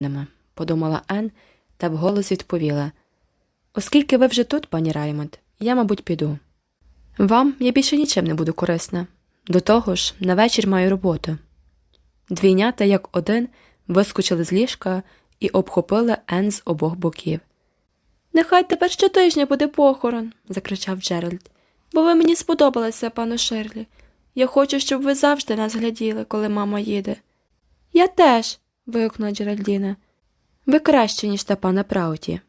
нема, подумала Ен та вголос відповіла. Оскільки ви вже тут, пані Раймонд, я, мабуть, піду. Вам я більше нічим не буду корисна. До того ж, на вечір маю роботу. Двійнята, як один, вискочили з ліжка і обхопили Ен з обох боків. Нехай тепер щотижня буде похорон, закричав Джеральд, бо ви мені сподобалися, пану Ширлі. Я хочу, щоб ви завжди нас гляділи, коли мама їде. Я теж. Вигукнула Джеральдіна. Ви краще, ніж та пана Прауті.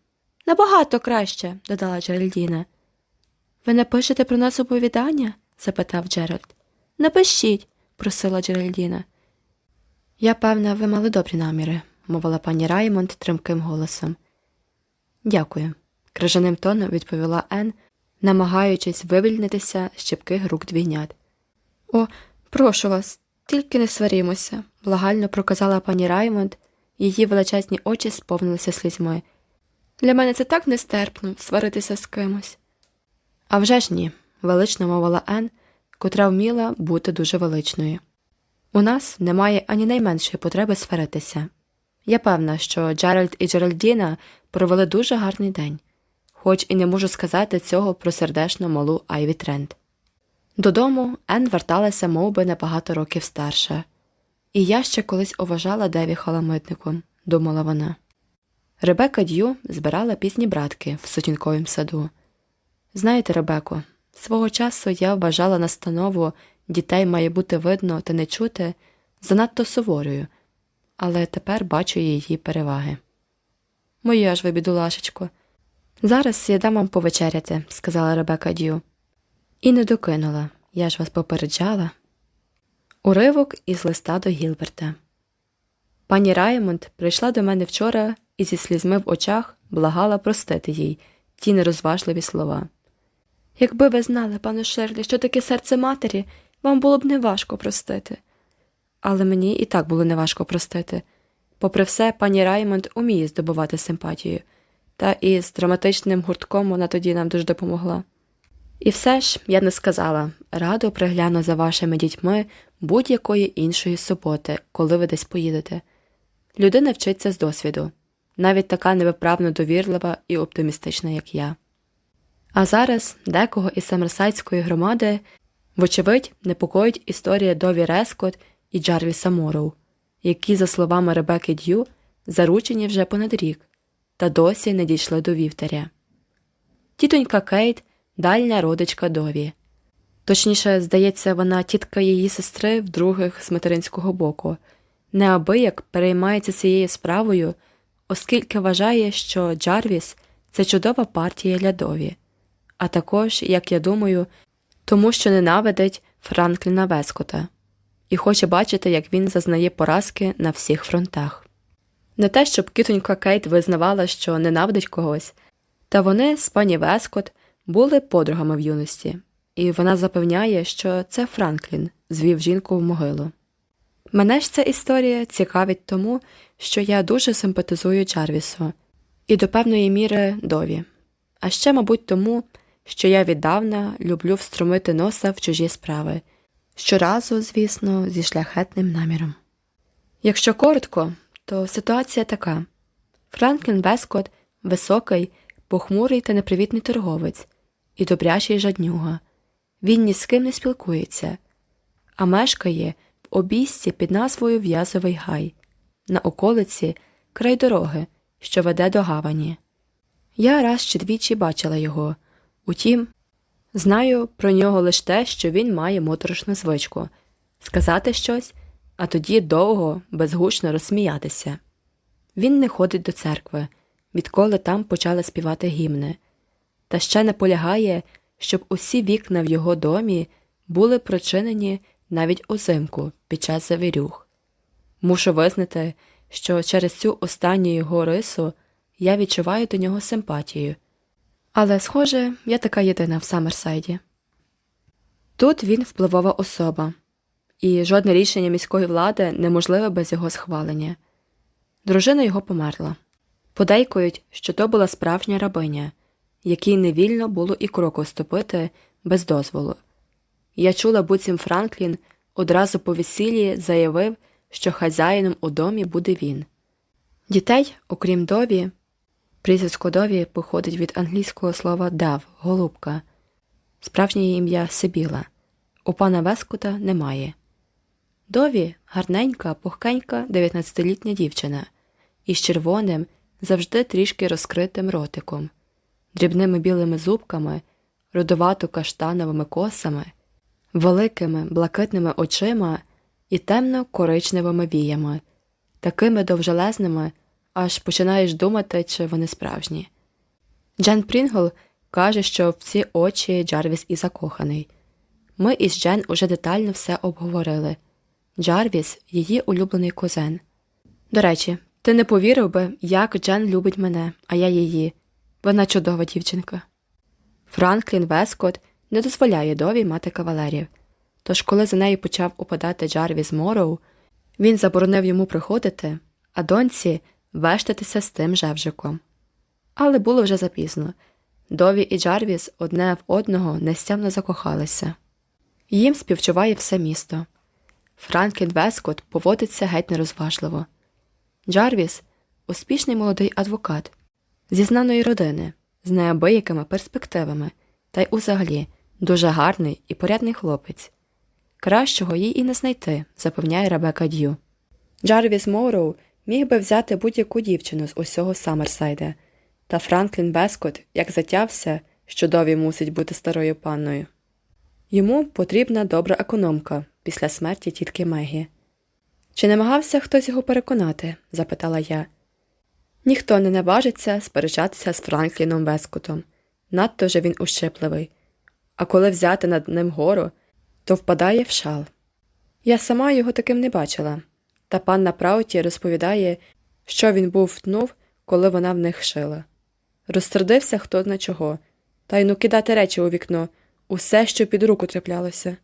Набагато краще, додала Джеральдіна. Ви напишете про нас оповідання? запитав Джеральд. Напишіть, просила Джеральдіна. Я певна, ви мали добрі наміри, мовила пані Раймонд тримким голосом. Дякую, крижаним тоном відповіла Ен, намагаючись вивільнитися з чіпких рук двійнят. О, прошу вас, тільки не сварімося, благально проказала пані Раймонд, її величезні очі сповнилися слізьми. Для мене це так нестерпно сваритися з кимось. «А вже ж ні, велично мовила Ен, котра вміла бути дуже величною. У нас немає ані найменшої потреби сваритися. Я певна, що Джеральд і Джеральдіна провели дуже гарний день, хоч і не можу сказати цього про сердешну малу Айві Трент. Додому Ен верталася мов би, на багато років старша, і я ще колись уважала Деві халамитником, думала вона. Ребека Д'ю збирала пізні братки в сутінковім саду. Знаєте, Ребеко, свого часу я вважала настанову дітей має бути видно та не чути занадто суворою, але тепер бачу її переваги. Моя ж ви, бідулашечко. Зараз я дам вам повечеряти, сказала Ребека Д'ю. І не докинула, я ж вас попереджала. Уривок із листа до Гілберта. Пані Раймонд прийшла до мене вчора і зі слізьми в очах благала простити їй ті нерозважливі слова. Якби ви знали, пане Шерлі, що таке серце матері, вам було б неважко простити. Але мені і так було неважко простити. Попри все, пані Раймонд уміє здобувати симпатію, та і з драматичним гуртком вона тоді нам дуже допомогла. І все ж я не сказала радо пригляну за вашими дітьми будь-якої іншої суботи, коли ви десь поїдете. Людина вчиться з досвіду, навіть така невиправно довірлива і оптимістична, як я. А зараз декого із Самерсайдської громади, вочевидь, непокоїть історія Дові Рескот і Джарвіса Мороу, які, за словами Ребекки Д'ю, заручені вже понад рік, та досі не дійшли до вівтаря. Тітонька Кейт дальня родичка Дові. Точніше, здається, вона тітка її сестри в других з материнського боку, неабияк переймається цією справою, оскільки вважає, що Джарвіс це чудова партія для Дові, а також, як я думаю, тому що ненавидить Франкліна Вескота і хоче бачити, як він зазнає поразки на всіх фронтах. Не те, щоб китонька Кейт визнавала, що ненавидить когось, та вони з пані Вескот були подругами в юності, і вона запевняє, що це Франклін звів жінку в могилу. Мене ж ця історія цікавить тому, що я дуже симпатизую Джарвісу і до певної міри дові, а ще, мабуть, тому, що я віддавна люблю встромити носа в чужі справи, щоразу, звісно, зі шляхетним наміром. Якщо коротко, то ситуація така Франклін Вескот високий, похмурий та непривітний торговець і добрячий жаднюга. Він ні з ким не спілкується, а мешкає в обійсці під назвою В'язовий гай, на околиці край дороги, що веде до гавані. Я раз чи двічі бачила його, утім, знаю про нього лише те, що він має моторошну звичку сказати щось, а тоді довго, безгучно розсміятися. Він не ходить до церкви, відколи там почали співати гімни, та ще наполягає, щоб усі вікна в його домі були прочинені навіть узимку під час завірюх. Мушу визнати, що через цю останню його рису я відчуваю до нього симпатію, але, схоже, я така єдина в Саммерсайді. Тут він впливова особа, і жодне рішення міської влади неможливе без його схвалення. Дружина його померла. Подейкують, що то була справжня рабиня, якій невільно було і кроку ступити без дозволу. Я чула, буцім Франклін одразу по весіллі заявив, що хазяїном у домі буде він. Дітей, окрім Дові, прізвисько Дові походить від англійського слова дав, голубка, справжнє ім'я Сибіла. У пана Вескута немає. Дові гарненька, пухкенька 19-літня дівчина із червоним, завжди трішки розкритим ротиком, дрібними білими зубками, рудовато каштановими косами, великими блакитними очима і темно коричневими віями, такими довжелезними, аж починаєш думати, чи вони справжні. Джен Прінгл каже, що в ці очі Джарвіс і закоханий. Ми із Джен уже детально все обговорили. Джарвіс її улюблений кузен. До речі, ти не повірив би, як Джен любить мене, а я її. Вона чудова дівчинка. Франклін Вескот не дозволяє Дові мати кавалерів. Тож, коли за нею почав упадати Джарвіс Мороу, він заборонив йому приходити, а доньці вештатися з тим жевжиком. Але було вже запізно. Дові і Джарвіс одне в одного нестямно закохалися. Їм співчуває все місто. Франклін Вескот поводиться геть нерозважливо. Джарвіс успішний молодий адвокат зі знаної родини, з неабиякими перспективами, та й узагалі дуже гарний і порядний хлопець. Кращого їй і не знайти, запевняє Ребека Д'ю. Джарвіс Мороу міг би взяти будь-яку дівчину з усього Саммерсайда, та Франклін Бескот як затявся, що Дові мусить бути старою панною. Йому потрібна добра економка після смерті тітки Мегі. Чи намагався хтось його переконати? запитала я. Ніхто не наважиться сперечатися з Франкліном Вескотом. Надто же він ущипливий. А коли взяти над ним гору, то впадає в шал. Я сама його таким не бачила, та панна Прауті розповідає, що він був втнув, коли вона в них шила. Розсердився хто зна чого, та й ну кидати речі у вікно, усе, що під руку траплялося.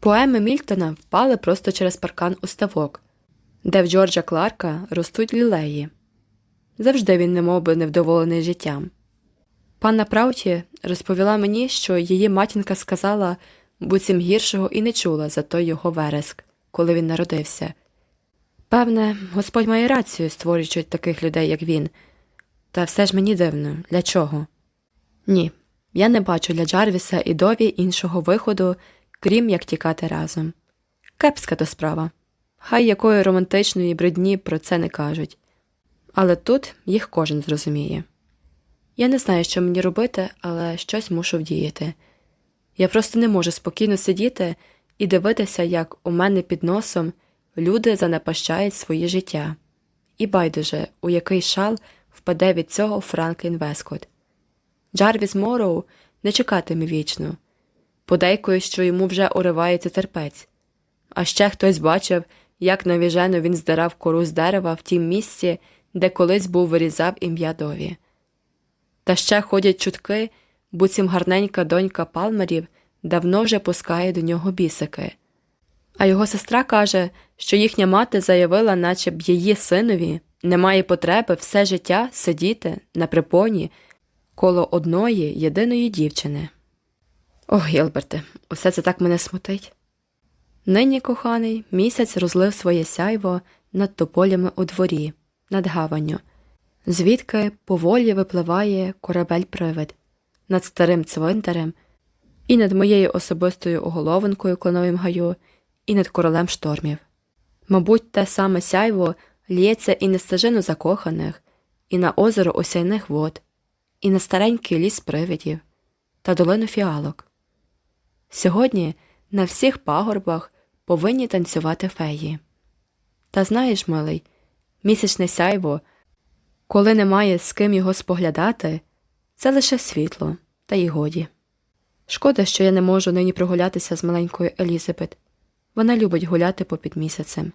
Поеми Мільтона впали просто через паркан у ставок, де в Джорджа Кларка ростуть лілеї. Завжди він немов би невдоволений життям. Панна Прауті розповіла мені, що її матінка сказала, буцім гіршого і не чула за той його вереск, коли він народився. Певне, Господь має рацію, створюючи таких людей, як він, та все ж мені дивно для чого? Ні, я не бачу для Джарвіса і Дові іншого виходу, крім як тікати разом. Кепська то справа. Хай якої романтичної бридні про це не кажуть. Але тут їх кожен зрозуміє. Я не знаю, що мені робити, але щось мушу вдіяти. Я просто не можу спокійно сидіти і дивитися, як у мене під носом люди занапащають своє життя. І байдуже, у який шал впаде від цього Франклін Вескот. Джарвіс Мороу не чекатиме вічно, подейкою, що йому вже уривається терпець. А ще хтось бачив, як навіжено він здирав кору з дерева в тім місці, де колись був вирізав ім'я Дові. Та ще ходять чутки, буцім гарненька донька Палмерів давно вже пускає до нього бісики. А його сестра каже, що їхня мати заявила, наче б її синові немає потреби все життя сидіти на припоні коло одної єдиної дівчини. Ох, Гілберте, усе це так мене смутить. Нині, коханий, місяць розлив своє сяйво над тополями у дворі, над гаванню, звідки поволі випливає корабель привид над старим цвинтарем, і над моєю особистою оголовинкою клоновим гаю, і над королем штормів. Мабуть, те саме сяйво лється і на стежину закоханих, і на озеро осяйних вод, і на старенький ліс привидів та долину фіалок. Сьогодні на всіх пагорбах повинні танцювати феї. Та знаєш, милий, місячне сяйво, коли немає з ким його споглядати, це лише світло, та й годі. Шкода, що я не можу нині прогулятися з маленькою Елізабет. Вона любить гуляти попід місяцем.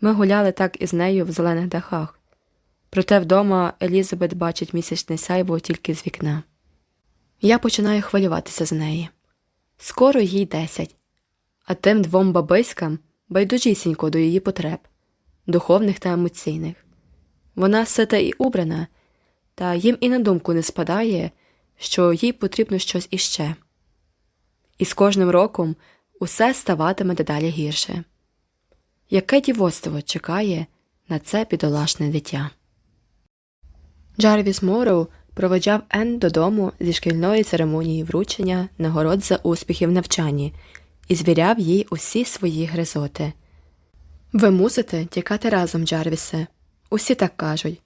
Ми гуляли так із нею в зелених дахах, проте вдома Елізабет бачить місячне сяйво тільки з вікна. Я починаю хвилюватися з неї. Скоро їй десять, а тим двом бабиськам байдужісінько до її потреб, духовних та емоційних. Вона сита і убрана, та їм і на думку не спадає, що їй потрібно щось іще. І з кожним роком усе ставатиме дедалі гірше. Яке дівоцтво чекає на це бідолашне дитя? Джарвіс Морроу проведжав Енн додому зі шкільної церемонії вручення нагород за успіхи в навчанні і звіряв їй усі свої гризоти. Ви мусите тікати разом, Джарвісе. Усі так кажуть.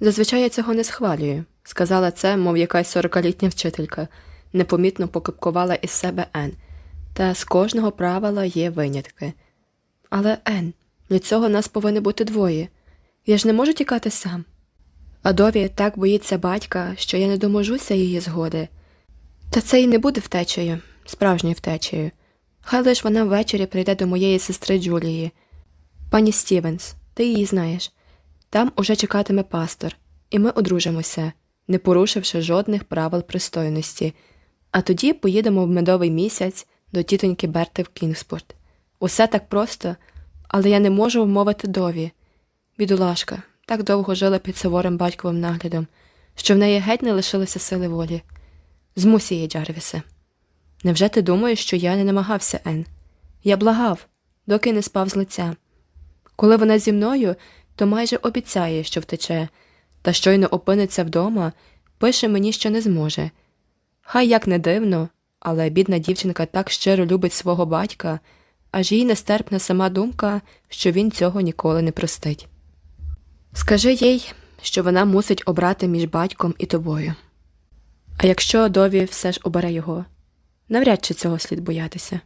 Зазвичай я цього не схвалюю, сказала це, мов якась сорокалітня вчителька, непомітно покипкувала із себе Ен. Та з кожного правила є винятки. Але Ен, для цього нас повинні бути двоє. Я ж не можу тікати сам. Адові так боїться батька, що я не доможуся її згоди. Та це й не буде втечею, справжньою втечею. Хай лиш вона ввечері прийде до моєї сестри Джулії. Пані Стівенс, ти її знаєш. Там уже чекатиме пастор, і ми одружимося, не порушивши жодних правил пристойності, а тоді поїдемо в медовий місяць до тітоньки Берти в Кінгспорт. Усе так просто, але я не можу вмовити дові. Бідолашка, так довго жила під суворим батьковим наглядом, що в неї геть не лишилося сили волі. Змусь її, Джарвісе. Невже ти думаєш, що я не намагався, Ен? Я благав, доки не спав з лиця. Коли вона зі мною, то майже обіцяє, що втече, та щойно опиниться вдома, пише мені, що не зможе. Хай як не дивно, але бідна дівчинка так щиро любить свого батька, аж їй нестерпна сама думка, що він цього ніколи не простить. Скажи їй, що вона мусить обрати між батьком і тобою. А якщо Дові все ж обере його, навряд чи цього слід боятися.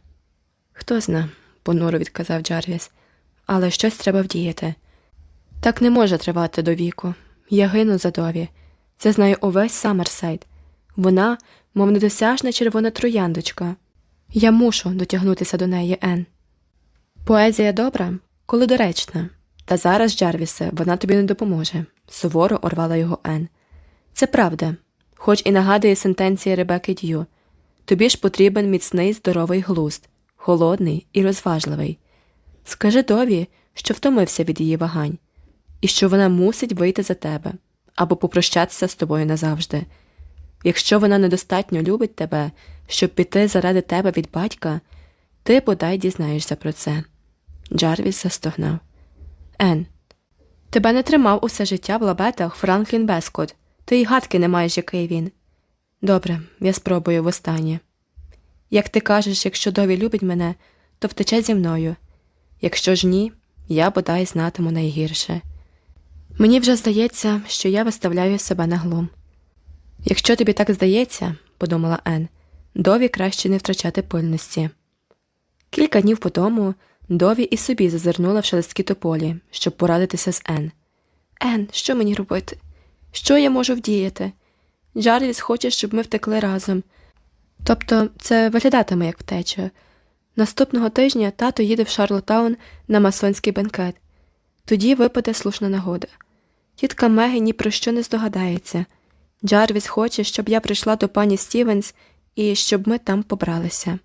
Хто зна, понуро відказав Джарвіс, але щось треба вдіяти. Так не може тривати до віку. Я гину за Дові. Це знає увесь Саммерсайд. Вона, мов недосяжна червона трояндочка. Я мушу дотягнутися до неї, Ен. Поезія добра, коли доречна. Та зараз, Джарвісе, вона тобі не допоможе, суворо орвала його Ен. Це правда, хоч і нагадує сентенції Ребекки Д'ю. Тобі ж потрібен міцний здоровий глузд, холодний і розважливий. Скажи Дові, що втомився від її вагань, і що вона мусить вийти за тебе або попрощатися з тобою назавжди. Якщо вона недостатньо любить тебе, щоб піти заради тебе від батька, ти бодай дізнаєшся про це. Джарвіс застогнав. Ен, тебе не тримав усе життя в лабетах Франклін Бескот. Ти й гадки не маєш, який він. Добре, я спробую востаннє. Як ти кажеш, якщо Дові любить мене, то втече зі мною. Якщо ж ні, я бодай знатиму найгірше. Мені вже здається, що я виставляю себе на глум. Якщо тобі так здається, подумала Ен, Дові краще не втрачати пильності. Кілька днів по тому Дові і собі зазирнула в шелесткі тополі, щоб порадитися з Ен. Ен, що мені робити? Що я можу вдіяти? Джарвіс хоче, щоб ми втекли разом. Тобто це виглядатиме як втеча. Наступного тижня тато їде в Шарлотаун на масонський бенкет. Тоді випаде слушна нагода. Тітка Мегі ні про що не здогадається. Джарвіс хоче, щоб я прийшла до пані Стівенс і щоб ми там побралися.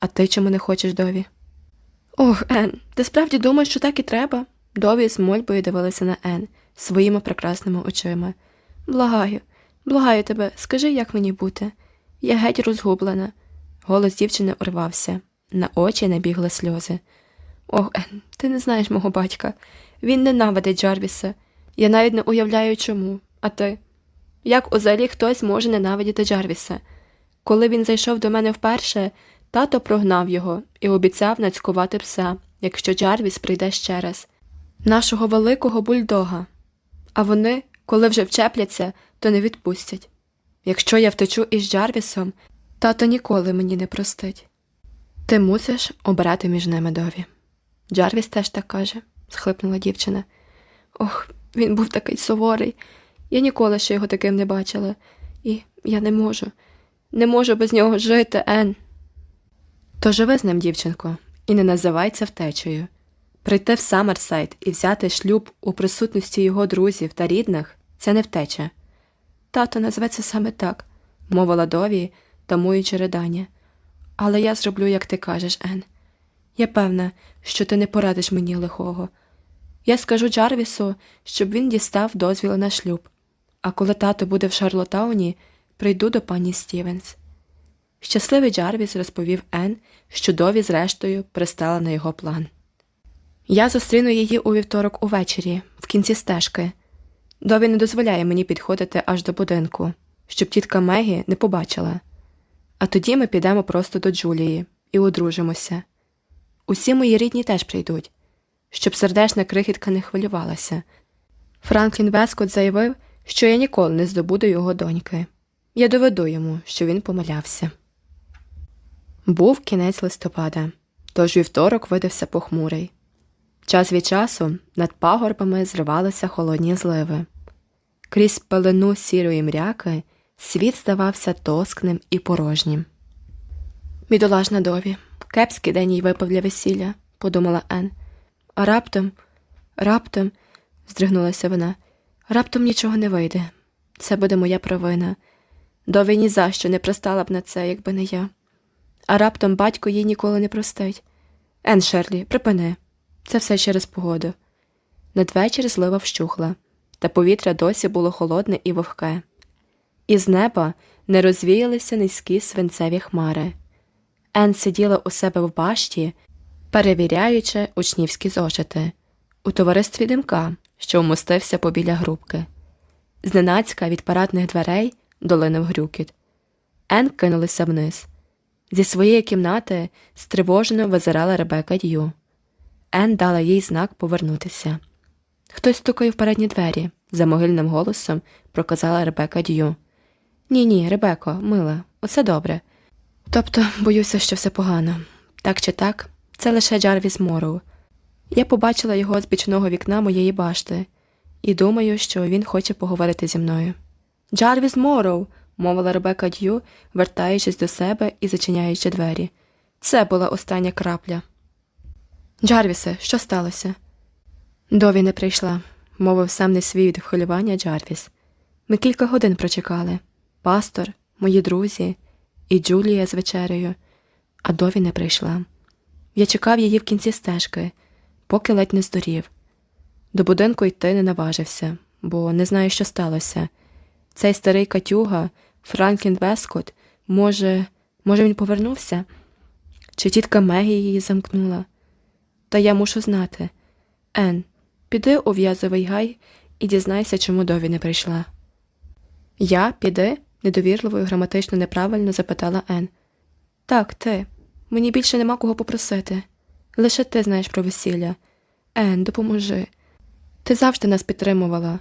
А ти чому не хочеш Дові? Ох, Ен, ти справді думаєш, що так і треба? Дові з мольбою дивилася на Ен своїми прекрасними очима. Благаю, благаю тебе, скажи, як мені бути. Я геть розгублена. Голос дівчини урвався, на очі набігли сльози. Ох, Ен, ти не знаєш мого батька. Він ненавидить Джарвіса. Я навіть не уявляю чому. А ти? Як узагалі хтось може ненавидіти Джарвіса? Коли він зайшов до мене вперше, тато прогнав його і обіцяв нацькувати пса, якщо Джарвіс прийде ще раз. Нашого великого бульдога. А вони, коли вже вчепляться, то не відпустять. Якщо я втечу із Джарвісом, тато ніколи мені не простить. Ти мусиш обирати між ними дові. Джарвіс теж так каже, схлипнула дівчина. Ох, він був такий суворий. Я ніколи ще його таким не бачила, і я не можу, не можу без нього жити, Ен. То живи з ним, дівчинко, і не називай це втечею. Прийти в Саммерсайд і взяти шлюб у присутності його друзів та рідних це не втеча. Тато називається саме так, мовила Дові, тамуючи ридання. Але я зроблю, як ти кажеш, Ен. Я певна, що ти не порадиш мені лихого. Я скажу Джарвісу, щоб він дістав дозвіл на шлюб, а коли тато буде в Шарлотауні, прийду до пані Стівенс. Щасливий Джарвіс розповів Ен, що Дові, зрештою, пристала на його план. Я зустріну її у вівторок увечері, в кінці стежки. Дові не дозволяє мені підходити аж до будинку, щоб тітка Мегі не побачила. А тоді ми підемо просто до Джулії і одружимося. Усі мої рідні теж прийдуть, щоб сердечна крихітка не хвилювалася. Франклін Вескот заявив, що я ніколи не здобуду його доньки. Я доведу йому, що він помилявся. Був кінець листопада, тож вівторок видався похмурий. Час від часу над пагорбами зривалися холодні зливи. Крізь пелену сірої мряки світ здавався тоскним і порожнім. Бідолажна дові, кепський день їй випав для весілля, подумала Ен. А раптом, раптом, здригнулася вона, раптом нічого не вийде. Це буде моя провина. Дові ні за що не пристала б на це, якби не я. А раптом батько їй ніколи не простить. Ен Шерлі, припини. Це все через погоду. Надвечір злива вщухла, та повітря досі було холодне і вогке. Із неба не розвіялися низькі свинцеві хмари. Ен сиділа у себе в башті, перевіряючи учнівські зошити, у товаристві димка, що вмостився побіля грубки. Зненацька від парадних дверей долинув грюкіт. Ен кинулася вниз. Зі своєї кімнати стривожено визирала Ребека Д'ю. Ен дала їй знак повернутися. Хтось стукає в передні двері, за могильним голосом проказала Ребека Д'ю. Ні, ні, Ребеко, мила, усе добре. Тобто, боюся, що все погано. Так чи так, це лише Джарвіс Мороу. Я побачила його з бічного вікна моєї башти, і думаю, що він хоче поговорити зі мною. Джарвіс Мороу, мовила Ребека Д'ю, вертаючись до себе і зачиняючи двері. Це була остання крапля. Джарвісе, що сталося? Дові не прийшла, мовив сам не свій від хвилювання Джарвіс. Ми кілька годин прочекали пастор, мої друзі і Джулія з вечерею, а дові не прийшла. Я чекав її в кінці стежки, поки ледь не здурів. До будинку йти не наважився, бо не знаю, що сталося. Цей старий Катюга, Франклін Вескот, може, може, він повернувся? Чи тітка Мегі її замкнула? Та я мушу знати. Ен, піди у в'язовий гай і дізнайся, чому дові не прийшла. Я піди? Недовірливо і граматично неправильно запитала Ен. Так, ти. Мені більше нема кого попросити. Лише ти знаєш про весілля. Ен, допоможи. Ти завжди нас підтримувала.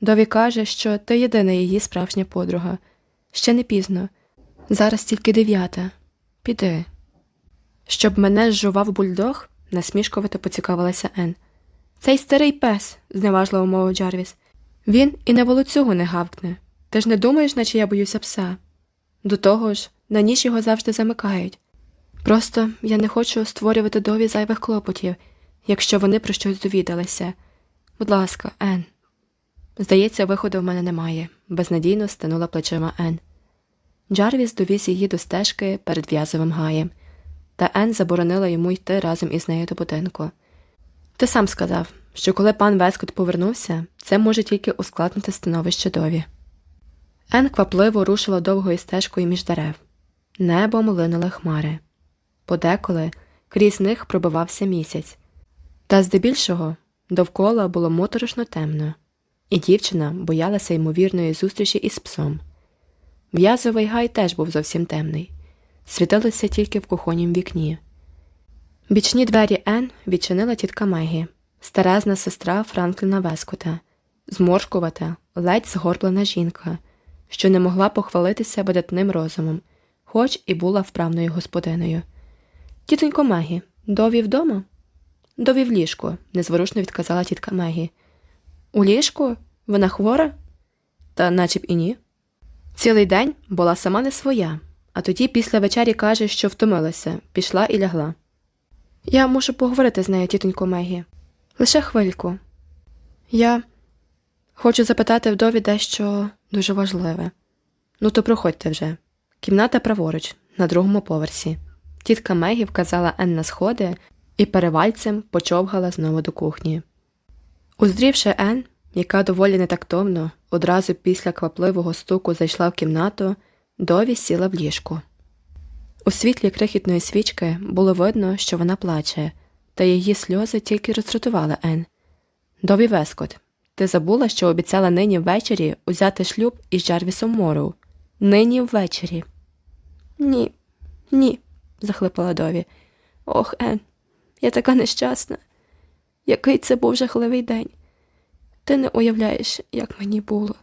Дові каже, що ти єдина її справжня подруга. Ще не пізно. Зараз тільки дев'ята. Піди. Щоб мене зжував бульдог, насмішковато поцікавилася Ен. Цей старий пес, зневажливо мовив Джарвіс. Він і на волоцюгу не гавкне. Ти ж не думаєш, наче я боюся пса? До того ж, на ніч його завжди замикають. Просто я не хочу створювати дові зайвих клопотів, якщо вони про щось довідалися. Будь ласка, Ен. Здається, виходу в мене немає, безнадійно стинула плечима Ен. Джарвіс довіз її до стежки перед в'язовим гаєм, та Ен заборонила йому йти разом із нею до будинку. Ти сам сказав, що коли пан Вескот повернувся, це може тільки ускладнити становище дові. Ен квапливо рушила довгою стежкою між дерев. Небом линули хмари. Подеколи крізь них пробивався місяць, та здебільшого довкола було моторошно темно, і дівчина боялася ймовірної зустрічі із псом. В'язовий гай теж був зовсім темний, світилося тільки в кухоннім вікні. Бічні двері Ен відчинила тітка Мегі, старезна сестра Франкліна Вескота, зморшкувата, ледь згорблена жінка що не могла похвалитися видатним розумом, хоч і була вправною господиною. Тітонько Мегі, дові вдома? Дові в ліжку, незворушно відказала тітка Мегі. У ліжку? Вона хвора? Та наче б і ні. Цілий день була сама не своя, а тоді після вечері каже, що втомилася, пішла і лягла. Я мушу поговорити з нею, тітонько Мегі. Лише хвильку. Я хочу запитати вдові дещо дуже важливе. Ну, то проходьте вже. Кімната праворуч, на другому поверсі. Тітка Мегі вказала Ен на сходи і перевальцем почовгала знову до кухні. Уздрівши Ен, яка доволі нетактовно, одразу після квапливого стуку зайшла в кімнату, дові сіла в ліжку. У світлі крихітної свічки було видно, що вона плаче, та її сльози тільки роздратували Ен. Дові Вескот, Ти забула, що обіцяла нині ввечері узяти шлюб із Джарвісом Мороу? Нині ввечері. Ні, ні, захлипала Дові. Ох, Ен, я така нещасна. Який це був жахливий день. Ти не уявляєш, як мені було.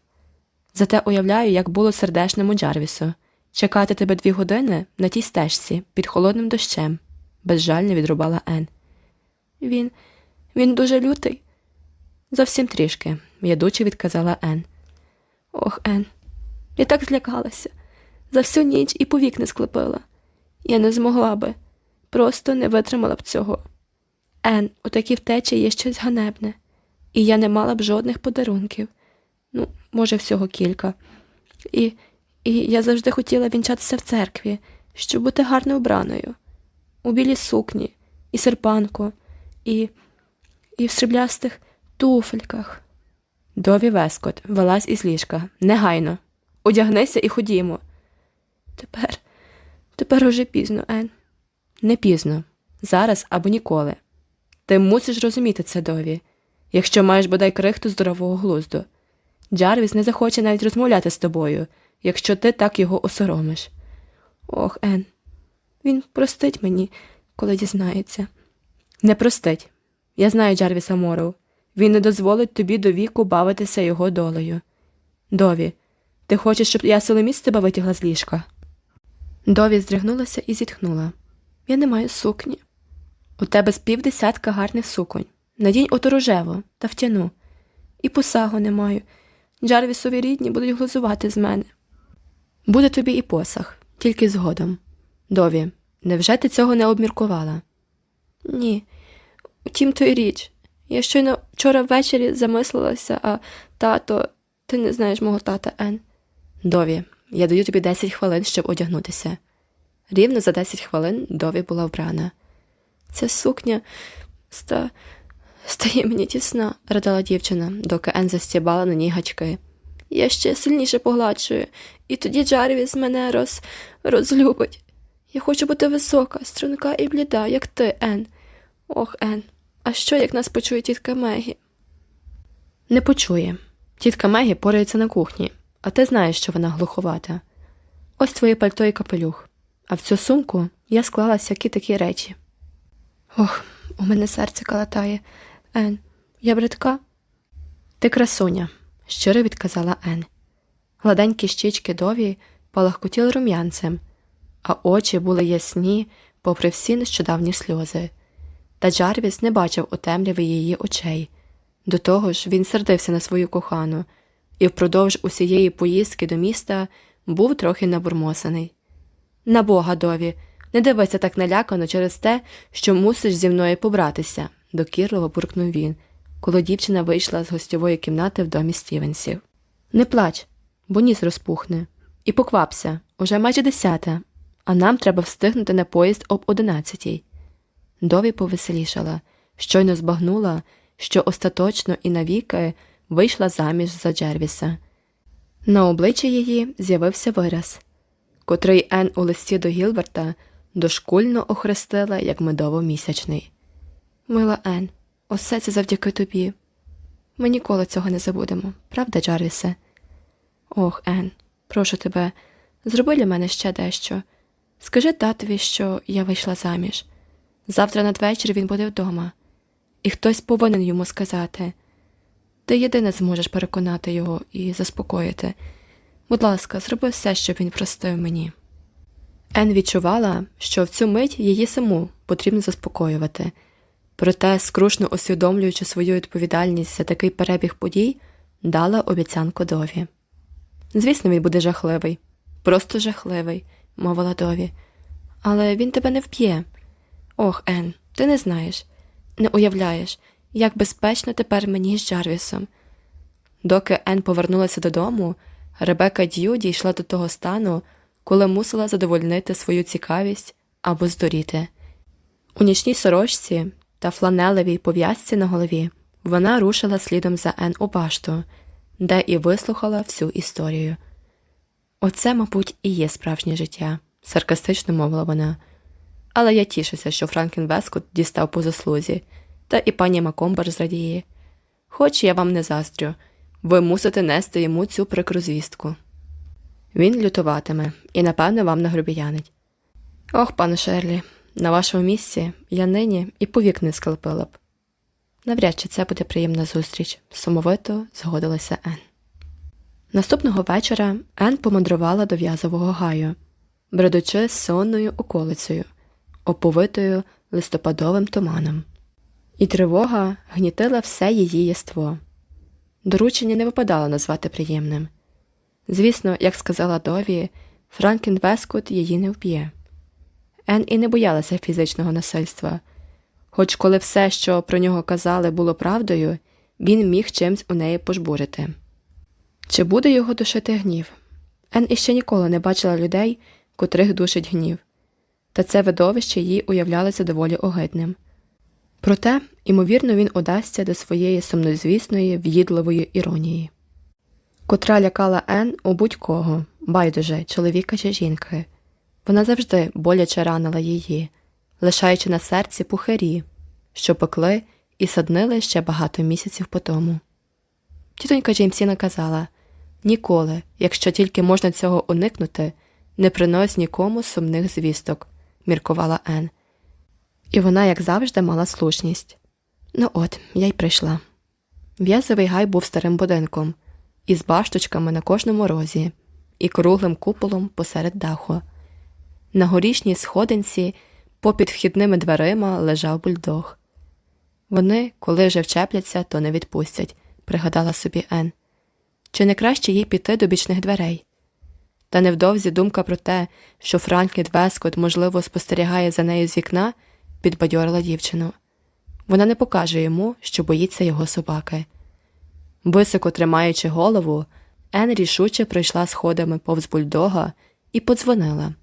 Зате уявляю, як було сердешному Джарвісу чекати тебе дві години на тій стежці під холодним дощем, безжально відрубала Ен. Він, він дуже лютий. Зовсім трішки, ядуче відказала Ен. Ох, Ен, я так злякалася. За всю ніч і повік не склепила. Я не змогла би, просто не витримала б цього. Ен, у такій втечі є щось ганебне, і я не мала б жодних подарунків. Ну, може, всього кілька. І і я завжди хотіла вінчатися в церкві, щоб бути гарно вбраною, у білій сукні, і серпанку, і і в сріблястих туфельках. Дові Вескот вилазь із ліжка, негайно. Одягнися і ходімо. Тепер, тепер уже пізно, Ен. Не пізно. Зараз або ніколи. Ти мусиш розуміти це, Дові, якщо маєш бодай крихту здорового глузду. Джарвіс не захоче навіть розмовляти з тобою, якщо ти так його осоромиш. Ох, Ен, він простить мені, коли дізнається. Не простить. Я знаю Джарвіса Мороу. Він не дозволить тобі до віку бавитися його долею. Дові, ти хочеш, щоб я соломіць тебе витягла з ліжка? Дові здригнулася і зітхнула. Я не маю сукні. У тебе з півдесятка гарних суконь. Надінь оту рожеву та втяну. І посагу не маю. Джарвісові рідні будуть глузувати з мене. Буде тобі і посаг, тільки згодом. Дові, невже ти цього не обміркувала? Ні. Утім, то й річ. Я щойно вчора ввечері замислилася, а тато, ти не знаєш мого тата Ен. Дові, я даю тобі 10 хвилин, щоб одягнутися. Рівно за 10 хвилин Дові була вбрана. Ця сукня ста... стає мені тісна, радала дівчина, доки Ен застібала на ній гачки. Я ще сильніше погладшую, і тоді Джарвіс мене роз... розлюбить. Я хочу бути висока, струнка і бліда, як ти, Ен. Ох, Ен, а що, як нас почує тітка Мегі? Не почує. Тітка Мегі порається на кухні, а ти знаєш, що вона глуховата. Ось твоє пальто і капелюх, а в цю сумку я склала всякі такі речі. Ох, у мене серце калатає. Ен, я бридка? Ти красуня, щиро відказала Ен. Гладенькі щічки дові палахкотіли рум'янцем, а очі були ясні, попри всі нещодавні сльози. Та Джарвіс не бачив у темряві її очей. До того ж, він сердився на свою кохану, і впродовж усієї поїздки до міста був трохи набурмосаний. На бога, Дові, не дивися так налякано через те, що мусиш зі мною побратися, докірливо буркнув він, коли дівчина вийшла з гостьової кімнати в домі Стівенсів. Не плач, бо ніс розпухне. І поквапся уже майже десята, а нам треба встигнути на поїзд об одинадцятій. Дові повеселішала, щойно збагнула, що остаточно і навіки вийшла заміж за Джервіса. На обличчі її з'явився вираз, котрий Ен у листі до Гілберта дошкульно охрестила як медово-місячний. Мила Ен, усе це завдяки тобі. Ми ніколи цього не забудемо, правда, Джарвісе? Ох, Ен, прошу тебе, зроби для мене ще дещо. Скажи татові, що я вийшла заміж. Завтра надвечір він буде вдома, і хтось повинен йому сказати. Ти єдине зможеш переконати його і заспокоїти. Будь ласка, зроби все, щоб він простив мені. Ен відчувала, що в цю мить її саму потрібно заспокоювати, проте, скрушно усвідомлюючи свою відповідальність за такий перебіг подій, дала обіцянку Дові. Звісно, він буде жахливий, просто жахливий, мовила Дові, але він тебе не вб'є. Ох, Ен, ти не знаєш, не уявляєш, як безпечно тепер мені з Джарвісом. Доки Ен повернулася додому, Ребека Д'ю дійшла до того стану, коли мусила задовольнити свою цікавість або здуріти. У нічній сорочці та фланелевій пов'язці на голові вона рушила слідом за Ен у башту, де і вислухала всю історію. Оце, мабуть, і є справжнє життя, саркастично мовила вона. Але я тішуся, що Франкен Вескот дістав по заслузі, та і пані Макомбер зрадіє. Хоч я вам не заздрю, ви мусите нести йому цю прикру звістку. Він лютуватиме і, напевне, вам нагрубіянить. Ох, пане Шерлі, на вашому місці я нині і повік не скалпила б. Навряд чи це буде приємна зустріч, сумовито згодилася Ен. Наступного вечора Ен помандрувала до в'язового гаю, бредучи сонною околицею, оповитою листопадовим туманом, і тривога гнітила все її єство. Доручення не випадало назвати приємним. Звісно, як сказала Дові, Франклін Вескут її не вб'є. Ен і не боялася фізичного насильства, хоч коли все, що про нього казали, було правдою, він міг чимсь у неї пожбурити. Чи буде його душити гнів? Ен іще ніколи не бачила людей, котрих душить гнів, та це видовище їй уявлялося доволі огидним. Проте, ймовірно, він удасться до своєї сумнозвісної, в'їдливої іронії, котра лякала Ен у будь-кого, байдуже, чоловіка чи жінки. Вона завжди боляче ранила її, лишаючи на серці пухарі, що пекли і саднили ще багато місяців по тому. Тітонька Джеймсіна казала ніколи, якщо тільки можна цього уникнути, не принось нікому сумних звісток, міркувала Ен. І вона, як завжди, мала слушність. Ну от, я й прийшла. В'язовий гай був старим будинком, із башточками на кожному розі, і круглим куполом посеред даху. На горішній сходинці, попід вхідними дверима, лежав бульдог. Вони, коли вже вчепляться, то не відпустять, пригадала собі Ен. Чи не краще їй піти до бічних дверей? Та невдовзі думка про те, що Франклін Вескот, можливо, спостерігає за нею з вікна, підбадьорила дівчину. Вона не покаже йому, що боїться його собаки. Високо тримаючи голову, Ен рішуче пройшла сходами повз бульдога і подзвонила.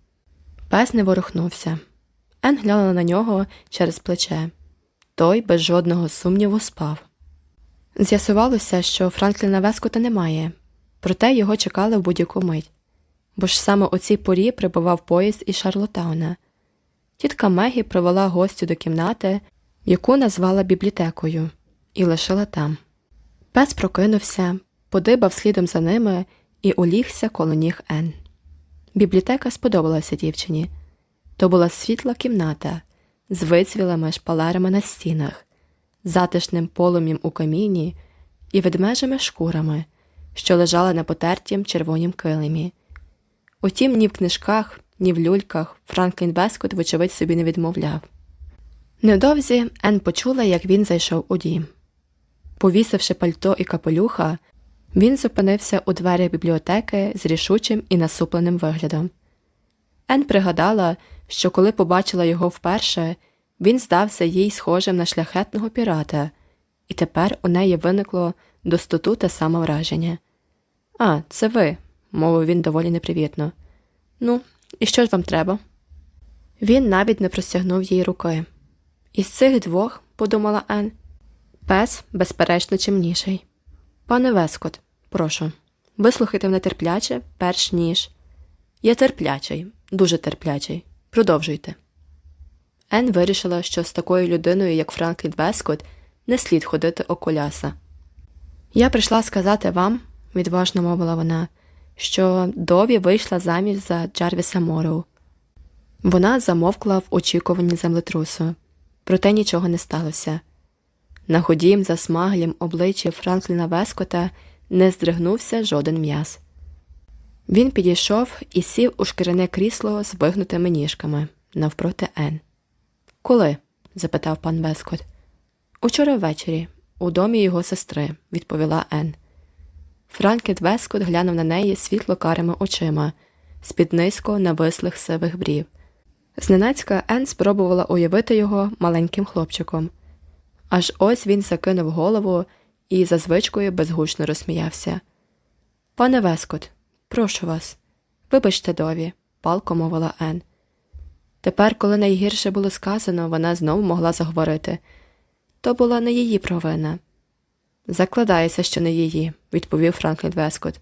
Пес не ворухнувся. Ен глянула на нього через плече. Той без жодного сумніву спав. З'ясувалося, що Франкліна Вескота немає, проте його чекали в будь-яку мить, бо ж саме у цій порі прибував поїзд із Шарлотауна. Тітка Мегі провела гостю до кімнати, яку назвала бібліотекою, і лишила там. Пес прокинувся, подибав слідом за ними і улігся коло ніг Ен. Бібліотека сподобалася дівчині. То була світла кімната з вицвілими шпалерами на стінах, затишним полум'ям у каміні і ведмежими шкурами, що лежали на потертім червонім килимі. Утім, ні в книжках, ні в люльках Франклін Бескот, вочевидь, собі не відмовляв. Невдовзі Ен почула, як він зайшов у дім. Повісивши пальто і капелюха, він зупинився у дверях бібліотеки з рішучим і насупленим виглядом. Ен пригадала, що коли побачила його вперше, він здався їй схожим на шляхетного пірата, і тепер у неї виникло достоту те саме враження. А, це ви, мовив він доволі непривітно. Ну, і що ж вам треба? Він навіть не простягнув їй руки. Із цих двох, подумала Ен, пес, безперечно, чимніший. Пане Вескот, прошу, вислухайте мене терпляче, перш ніж. Я терплячий, дуже терплячий. Продовжуйте. Ен вирішила, що з такою людиною, як Франклін Вескот, не слід ходити окуляса. Я прийшла сказати вам, відважно мовила вона, що Дові вийшла заміж за Джарвіса Мороу. Вона замовкла в очікуванні землетрусу, проте нічого не сталося. На ходім за смаглім обличчі Франкліна Вескота не здригнувся жоден м'яз. Він підійшов і сів у шкіряне крісло з вигнутими ніжками навпроти Ен. Коли? запитав пан Вескот. Учора ввечері, у домі його сестри, відповіла Ен. Франкет Вескот глянув на неї світло карими очима, з під низько навислих сивих брів. Зненацька Ен спробувала уявити його маленьким хлопчиком. Аж ось він закинув голову і за звичкою безгучно розсміявся. Пане Вескот, прошу вас, вибачте дові, палко мовила Ен. Тепер, коли найгірше було сказано, вона знов могла заговорити. То була не її провина. Закладається, що не її, відповів Франклін Вескот.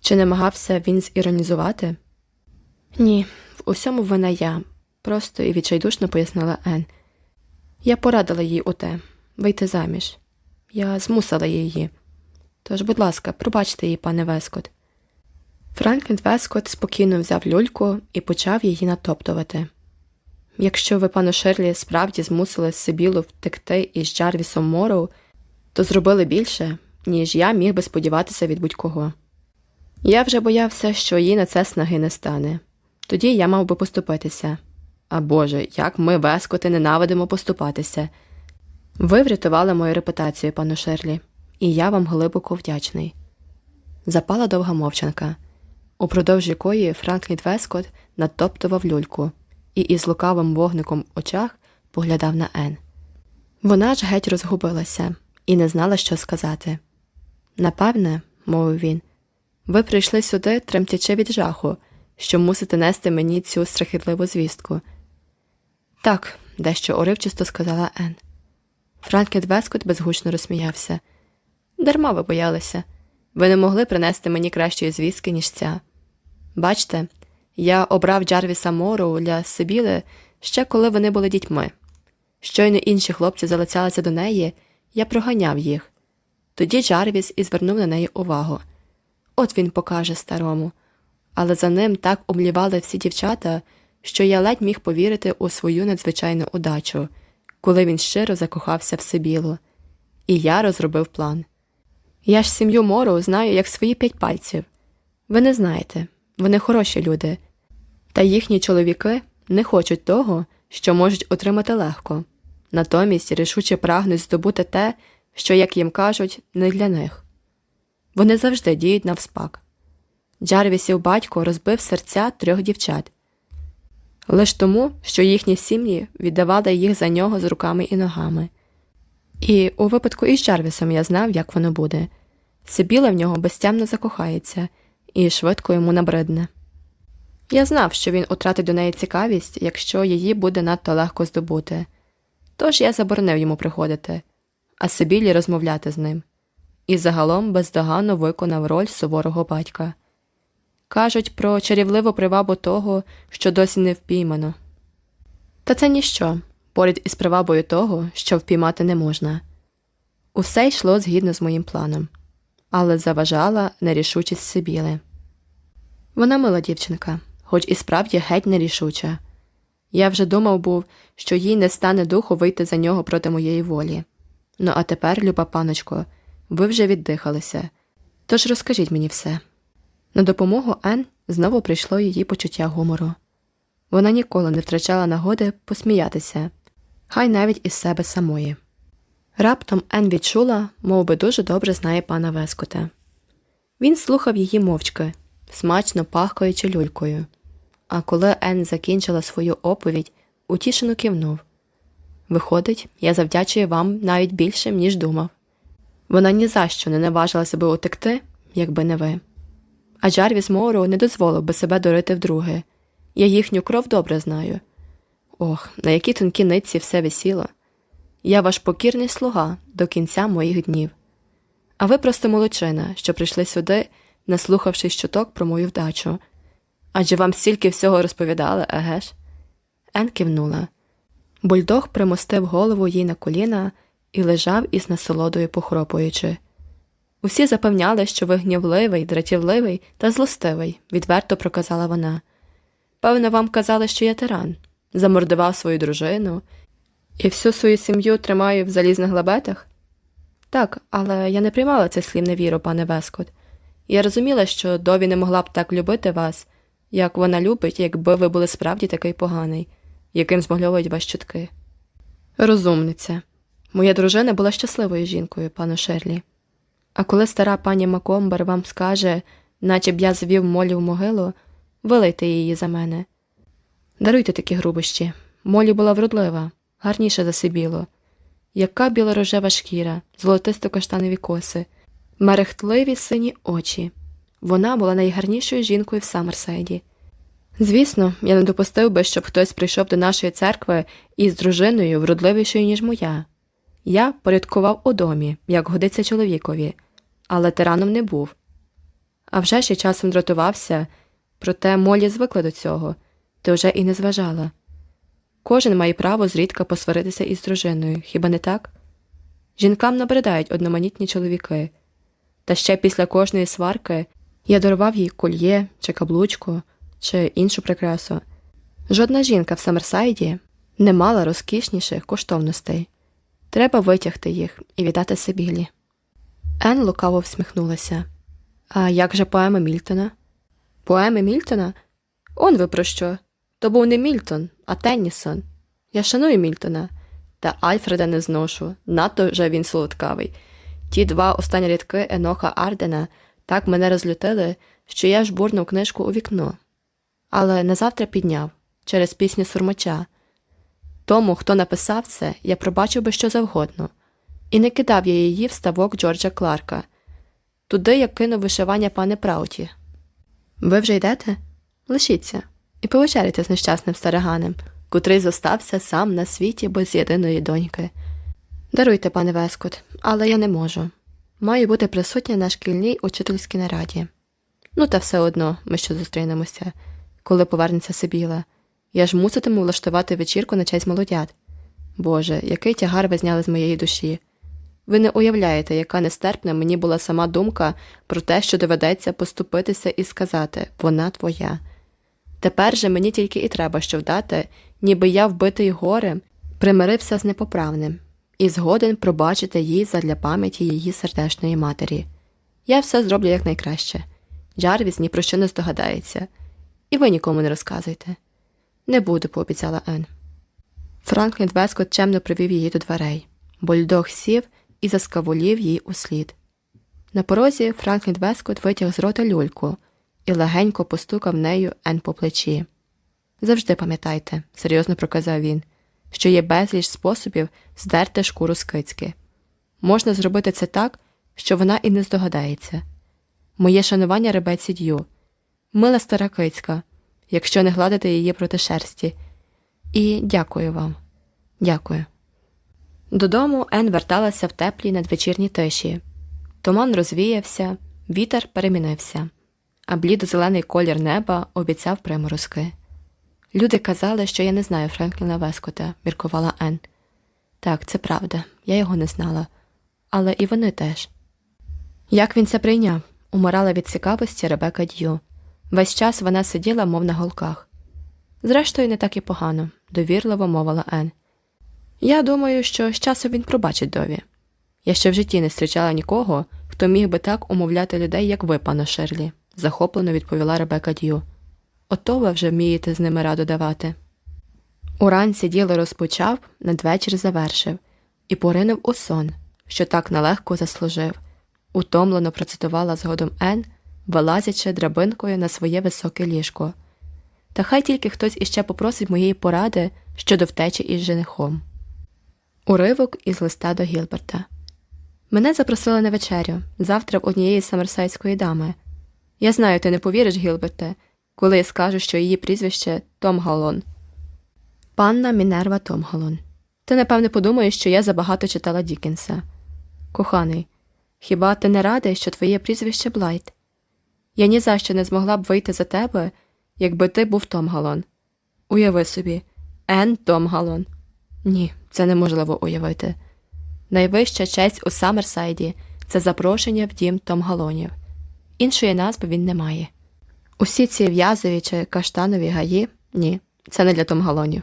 Чи намагався він зіронізувати? Ні, в усьому вина я, просто і відчайдушно пояснила Ен. Я порадила їй у те вийти заміж. Я змусила її. Тож, будь ласка, пробачте її, пане Вескот. Франклін Вескот спокійно взяв люльку і почав її натоптувати. Якщо ви, пане Шерлі, справді змусили Сибілу втекти із Джарвісом Мороу, то зробили більше, ніж я міг би сподіватися від будь-кого. Я вже боявся, що їй на це снаги не стане. Тоді я мав би поступитися. А Боже, як ми, Вескоти, ненавидимо поступатися. Ви врятували мою репутацію, пане Шерлі, і я вам глибоко вдячний. Запала довга мовчанка, упродовж якої Франклін Вескот натоптував люльку і із лукавим вогником в очах поглядав на Ен. Вона ж геть розгубилася і не знала, що сказати. Напевне, мовив він, ви прийшли сюди, тремтячи від жаху, що мусите нести мені цю страхітливу звістку. Так, дещо уривчисто сказала Ен. Франкет Вескот безгучно розсміявся. Дарма ви боялися. Ви не могли принести мені кращої звістки, ніж ця. Бачте, я обрав Джарвіса Мору для Сибіли ще коли вони були дітьми. Щойно інші хлопці залицялися до неї, я проганяв їх. Тоді Джарвіс і звернув на неї увагу. От він покаже старому. Але за ним так облівали всі дівчата, що я ледь міг повірити у свою надзвичайну удачу, коли він щиро закохався в Сибілу. І я розробив план. Я ж сім'ю Мору знаю як свої п'ять пальців. Ви не знаєте, вони хороші люди, та їхні чоловіки не хочуть того, що можуть отримати легко, натомість рішуче прагнуть здобути те, що, як їм кажуть, не для них. Вони завжди діють навспак. Джарвісів батько розбив серця трьох дівчат лиш тому, що їхні сім'ї віддавали їх за нього з руками і ногами. І у випадку із Джарвісом я знав, як воно буде. Сибіла в нього безтямно закохається і швидко йому набридне. Я знав, що він утратить до неї цікавість, якщо її буде надто легко здобути, тож я заборонив йому приходити, а Сибілі розмовляти з ним, і загалом бездоганно виконав роль суворого батька. Кажуть про чарівливу привабу того, що досі не впіймано. Та це ніщо поряд із привабою того, що впіймати не можна. Усе йшло згідно з моїм планом, але заважала нерішучість Сибіли. Вона мила дівчинка хоч і справді геть нерішуча. Я вже думав був, що їй не стане духу вийти за нього проти моєї волі. Ну, а тепер, люба паночко, ви вже віддихалися. Тож розкажіть мені все. На допомогу Ен знову прийшло її почуття гумору. Вона ніколи не втрачала нагоди посміятися, хай навіть із себе самої. Раптом Ен відчула, мов би дуже добре знає пана Вескота. Він слухав її мовчки, смачно пахкаючи люлькою. А коли Ен закінчила свою оповідь, утішено кивнув. Виходить, я завдячую вам навіть більше, ніж думав. Вона ні за що не наважила себе утекти, якби не ви. А Джарвіс Моуру не дозволив би себе дурити вдруге. Я їхню кров добре знаю. Ох, на які тонкі нитці все висіло. Я ваш покірний слуга до кінця моїх днів. А ви просто молодчина, що прийшли сюди, наслухавшись чуток про мою вдачу. Адже вам стільки всього розповідали, еге ж? Ен кивнула. Бульдог примостив голову їй на коліна і лежав із насолодою похропуючи. Усі запевняли, що ви гнівливий, дратівливий та злостивий, відверто проказала вона. Певно, вам казали, що я тиран, замордував свою дружину і всю свою сім'ю тримаю в залізних лабетах? Так, але я не приймала цих слів на віру, пане Вескот. Я розуміла, що Дові не могла б так любити вас, як вона любить, якби ви були справді такий поганий, яким змогльовують вас чутки. Розумниця. Моя дружина була щасливою жінкою, пане Шерлі. А коли стара пані Макомбер вам скаже, наче б я звів молі в могилу, вилийте її за мене. Даруйте такі грубощі. Молі була вродлива, гарніша за Сибіло. Яка білорожева шкіра, золотисто каштанові коси, мерехтливі сині очі. Вона була найгарнішою жінкою в Саммерсайді. Звісно, я не допустив би, щоб хтось прийшов до нашої церкви із дружиною вродливішою, ніж моя. Я порядкував у домі, як годиться чоловікові, але тираном не був. А вже ще часом дратувався, проте Молі звикла до цього, ти вже і не зважала. Кожен має право зрідка посваритися із дружиною, хіба не так? Жінкам набридають одноманітні чоловіки. Та ще після кожної сварки я дарував їй кольє чи каблучку, чи іншу прикрасу. Жодна жінка в Саммерсайді не мала розкішніших коштовностей. Треба витягти їх і віддати Сибілі. Ен лукаво всміхнулася. А як же поеми Мільтона? Поеми Мільтона? Он ви про що? То був не Мільтон, а Теннісон. Я шаную Мільтона, та Альфреда не зношу, надто вже він солодкавий. Ті два останні рядки Еноха Ардена так мене розлютили, що я жбурнув книжку у вікно. Але назавтра підняв через пісню сурмача. Тому, хто написав це, я пробачив би що завгодно, і не кидав я її в ставок Джорджа Кларка, туди як кинув вишивання пане Прауті. Ви вже йдете? Лишіться і повечеряйте з нещасним стариганем, котрий зостався сам на світі без єдиної доньки. Даруйте, пане Вескот, але я не можу. Маю бути присутня на шкільній учительській нараді. Ну, та все одно ми ще зустрінемося, коли повернеться Сибіла. Я ж муситиму влаштувати вечірку на честь молодят. Боже, який тягар ви зняли з моєї душі. Ви не уявляєте, яка нестерпна мені була сама думка про те, що доведеться поступитися і сказати вона твоя. Тепер же мені тільки і треба що вдати, ніби я вбитий горем, примирився з непоправним і згоден пробачити їй задля пам'яті її сердечної матері. Я все зроблю якнайкраще. Джарвіс ні про що не здогадається, і ви нікому не розказуйте. Не буду, пообіцяла Ен. Франклін Вескот чемно привів її до дверей. Бульдог сів і заскавулів їй услід. На порозі Франклін Вескот витяг з рота люльку і легенько постукав нею Ен по плечі. Завжди пам'ятайте, серйозно проказав він, що є безліч способів здерти шкуру з кицьки. Можна зробити це так, що вона і не здогадається. Моє шанування ребеці д'ю, мила стара кицька, якщо не гладити її проти шерсті. І дякую вам, дякую. Додому Ен верталася в теплій надвечірній тиші. Туман розвіявся, вітер перемінився, а блідо-зелений колір неба обіцяв приморозки. Люди казали, що я не знаю Френкліна Вескота, міркувала Ен. Так, це правда, я його не знала, але і вони теж. Як він це прийняв? умирала від цікавості Ребека Д'ю. Весь час вона сиділа, мов на голках. Зрештою, не так і погано, довірливо мовила Ен. Я думаю, що з часом він пробачить дові. Я ще в житті не зустрічала нікого, хто міг би так умовляти людей, як ви, пане Шерлі, захоплено відповіла Ребека Д'ю. Ото ви вже вмієте з ними раду давати. Уранці діло розпочав, надвечір завершив, і поринув у сон, що так нелегко заслужив, утомлено процитувала згодом Ен, вилазячи драбинкою на своє високе ліжко. Та хай тільки хтось іще попросить моєї поради щодо втечі із женихом. Уривок із листа до Гілберта. Мене запросили на вечерю завтра в однієї самерсайдської дами. Я знаю, ти не повіриш, Гілберте, коли я скажу, що її прізвище Том Галон. Панна Мінерва Том Галон. Ти, напевне, подумаєш, що я забагато читала Дікінса. Коханий, хіба ти не радий, що твоє прізвище Блайт? Я ні за що не змогла б вийти за тебе, якби ти був Том Галон. Уяви собі, Ен Том Галон. Ні, це неможливо уявити. Найвища честь у Саммерсайді це запрошення в дім Том Галонів. Іншої назви він не має. Усі ці в'язові чи каштанові гаї ні, це не для Том Галонів.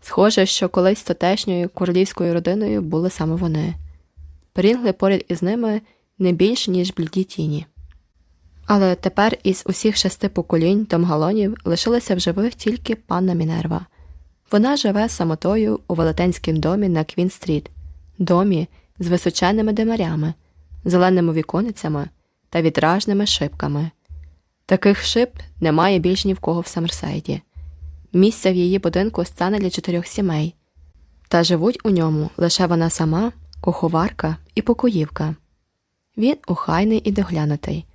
Схоже, що колись тутешньою королівською родиною були саме вони. Прінгли поряд із ними не більш, ніж бліді тіні. Але тепер із усіх шести поколінь Том Галонів лишилася в живих тільки панна Мінерва. Вона живе самотою у велетенському домі на Квін-стріт, домі з височенними димарями, зеленими віконицями та вітражними шибками. Таких шиб немає більш ні в кого в Саммерсайді. Місця в її будинку стане для чотирьох сімей, та живуть у ньому лише вона сама, куховарка і покоївка. Він охайний і доглянутий,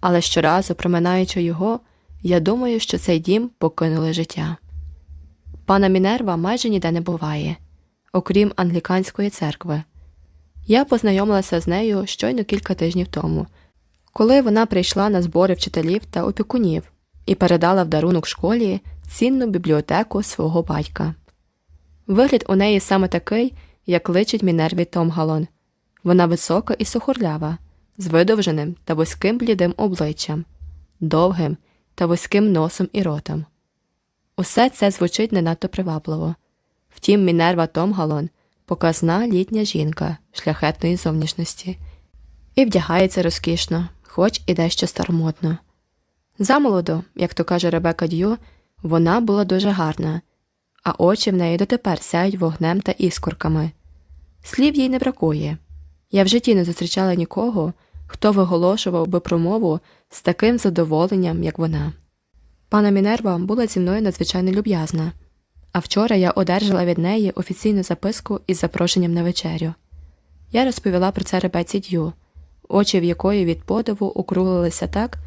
але щоразу, проминаючи його, я думаю, що цей дім покинули життя. Пана Мінерва майже ніде не буває, окрім англіканської церкви. Я познайомилася з нею щойно кілька тижнів тому, коли вона прийшла на збори вчителів та опікунів і передала в дарунок школі цінну бібліотеку свого батька. Вигляд у неї саме такий, як личить Мінерві Том Галон, Вона висока і сухорлява, з видовженим та вузьким блідим обличчям, довгим та вузьким носом і ротом. Усе це звучить не надто привабливо. Втім, Мінерва Томгалон показна літня жінка шляхетної зовнішності і вдягається розкішно, хоч і дещо старомодно. Замолоду, як то каже Ребека Д'ю, вона була дуже гарна, а очі в неї дотепер сяють вогнем та іскорками. Слів їй не бракує. Я в житті не зустрічала нікого, хто виголошував би промову з таким задоволенням, як вона. Пана Мінерва була зі мною надзвичайно люб'язна, а вчора я одержала від неї офіційну записку із запрошенням на вечерю. Я розповіла про це Ребеці Д'ю, очі в якої від подиву округлилися так,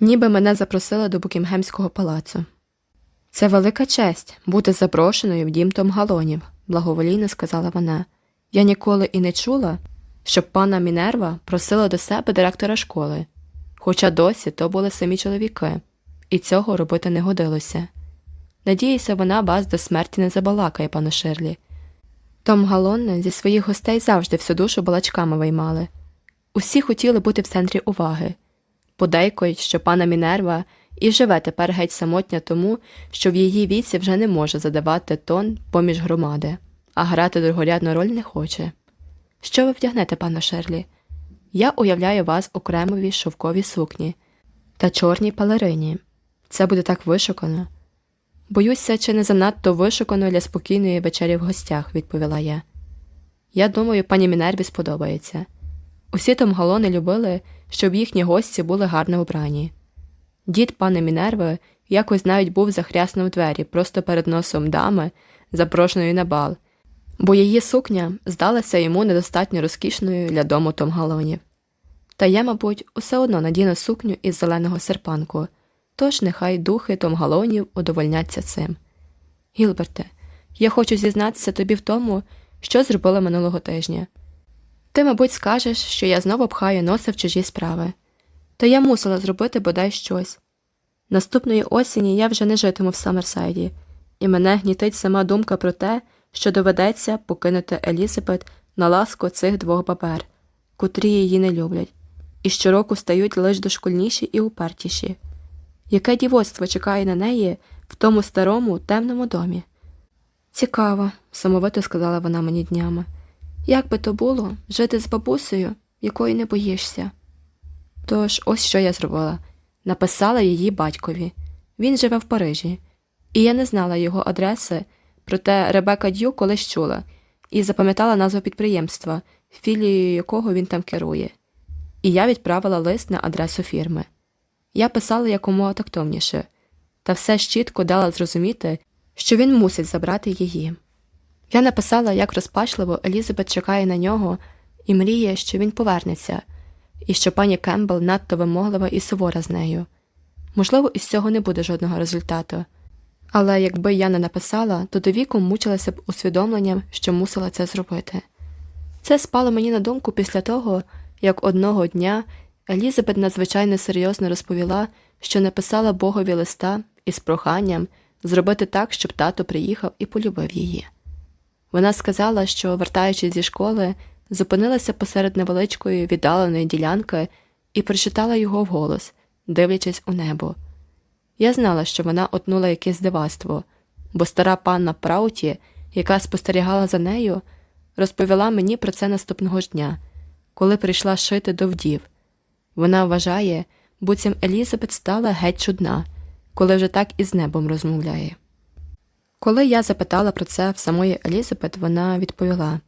ніби мене запросили до Букінгемського палацу. Це велика честь бути запрошеною в дім Томгалонів, благоволійно сказала вона. Я ніколи і не чула, щоб пана Мінерва просила до себе директора школи, хоча досі то були самі чоловіки, і цього робити не годилося. Надіюся, вона вас до смерті не забалакає, пану Ширлі. Том Галонне зі своїх гостей завжди всю душу балачками виймали. Усі хотіли бути в центрі уваги. Подейкують, що пана Мінерва і живе тепер геть самотня тому, що в її віці вже не може задавати тон поміж громади, а грати другорядну роль не хоче. Що ви вдягнете, пане Шерлі? Я уявляю вас окремовій шовковій сукні та чорній палерині. Це буде так вишукано. Боюся, чи не занадто вишукано для спокійної вечері в гостях, відповіла я. Я думаю, пані Мінерві сподобається. Усі томгалони любили, щоб їхні гості були гарно обрані. Дід пани Мінерви якось навіть був захряснув двері просто перед носом дами, запрошеної на бал, бо її сукня здалася йому недостатньо розкішною для дому томгалонів. Та я, мабуть, усе одно надіну сукню із зеленого серпанку, тож нехай духи томгалонів удовольняться цим. Гілберте, я хочу зізнатися тобі в тому, що зробила минулого тижня. Ти, мабуть, скажеш, що я знову пхаю носа в чужі справи. Та я мусила зробити бодай щось. Наступної осені я вже не житиму в Саммерсайді, і мене гнітить сама думка про те, що доведеться покинути Елізабет на ласку цих двох бабер, котрі її не люблять, і щороку стають лише дошкульніші і упертіші. Яке дівоцтво чекає на неї в тому старому темному домі? Цікаво, самовито сказала вона мені днями. Як би то було жити з бабусею, якої не боїшся? Тож ось що я зробила написала її батькові. Він живе в Парижі, і я не знала його адреси, проте Ребека Д'ю колись чула і запам'ятала назву підприємства, філією якого він там керує. І я відправила лист на адресу фірми. Я писала якомога тактовніше, та все ж чітко дала зрозуміти, що він мусить забрати її. Я написала, як розпачливо Елізабет чекає на нього і мріє, що він повернеться, і що пані Кембл надто вимоглива і сувора з нею. Можливо, із цього не буде жодного результату. Але якби я не написала, то до віку мучилася б усвідомленням, що мусила це зробити. Це спало мені на думку після того, як одного дня Елізабет надзвичайно серйозно розповіла, що написала Богові листа із проханням зробити так, щоб тато приїхав і полюбив її. Вона сказала, що, вертаючись зі школи, зупинилася посеред невеличкої віддаленої ділянки і прочитала його вголос, дивлячись у небо. Я знала, що вона отнула якесь дивацтво, бо стара панна Прауті, яка спостерігала за нею, розповіла мені про це наступного ж дня, коли прийшла шити до вдів. Вона вважає, буцім Елізабет стала геть чудна, коли вже так із небом розмовляє. Коли я запитала про це в самої Елізабет, вона відповіла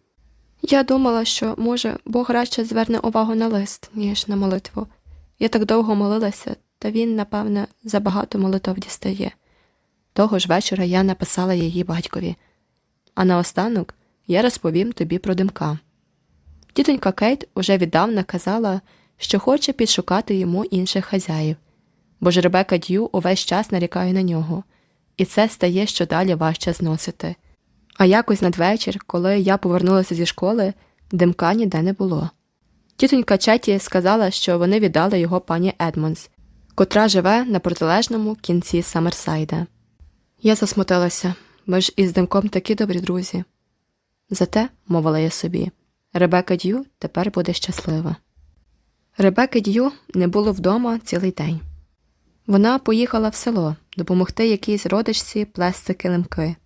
Я думала, що, може, Бог радше зверне увагу на лист, ніж на молитву. Я так довго молилася, та він, напевне, забагато молитов дістає. Того ж вечора я написала її батькові, а наостанок я розповім тобі про димка. Тітонька Кейт уже віддавна казала, що хоче підшукати йому інших хазяїв, бо ж Ребека Д'ю увесь час нарікає на нього і це стає щодалі важче зносити. А якось надвечір, коли я повернулася зі школи, димка ніде не було. Тітонька Четі сказала, що вони віддали його пані Едмонс, котра живе на протилежному кінці Саммерсайда. Я засмутилася, ми ж із димком такі добрі друзі. Зате, мовила я собі, Ребека Д'ю тепер буде щаслива. Ребеки Д'ю не було вдома цілий день. Вона поїхала в село допомогти якійсь родичці плести килимки.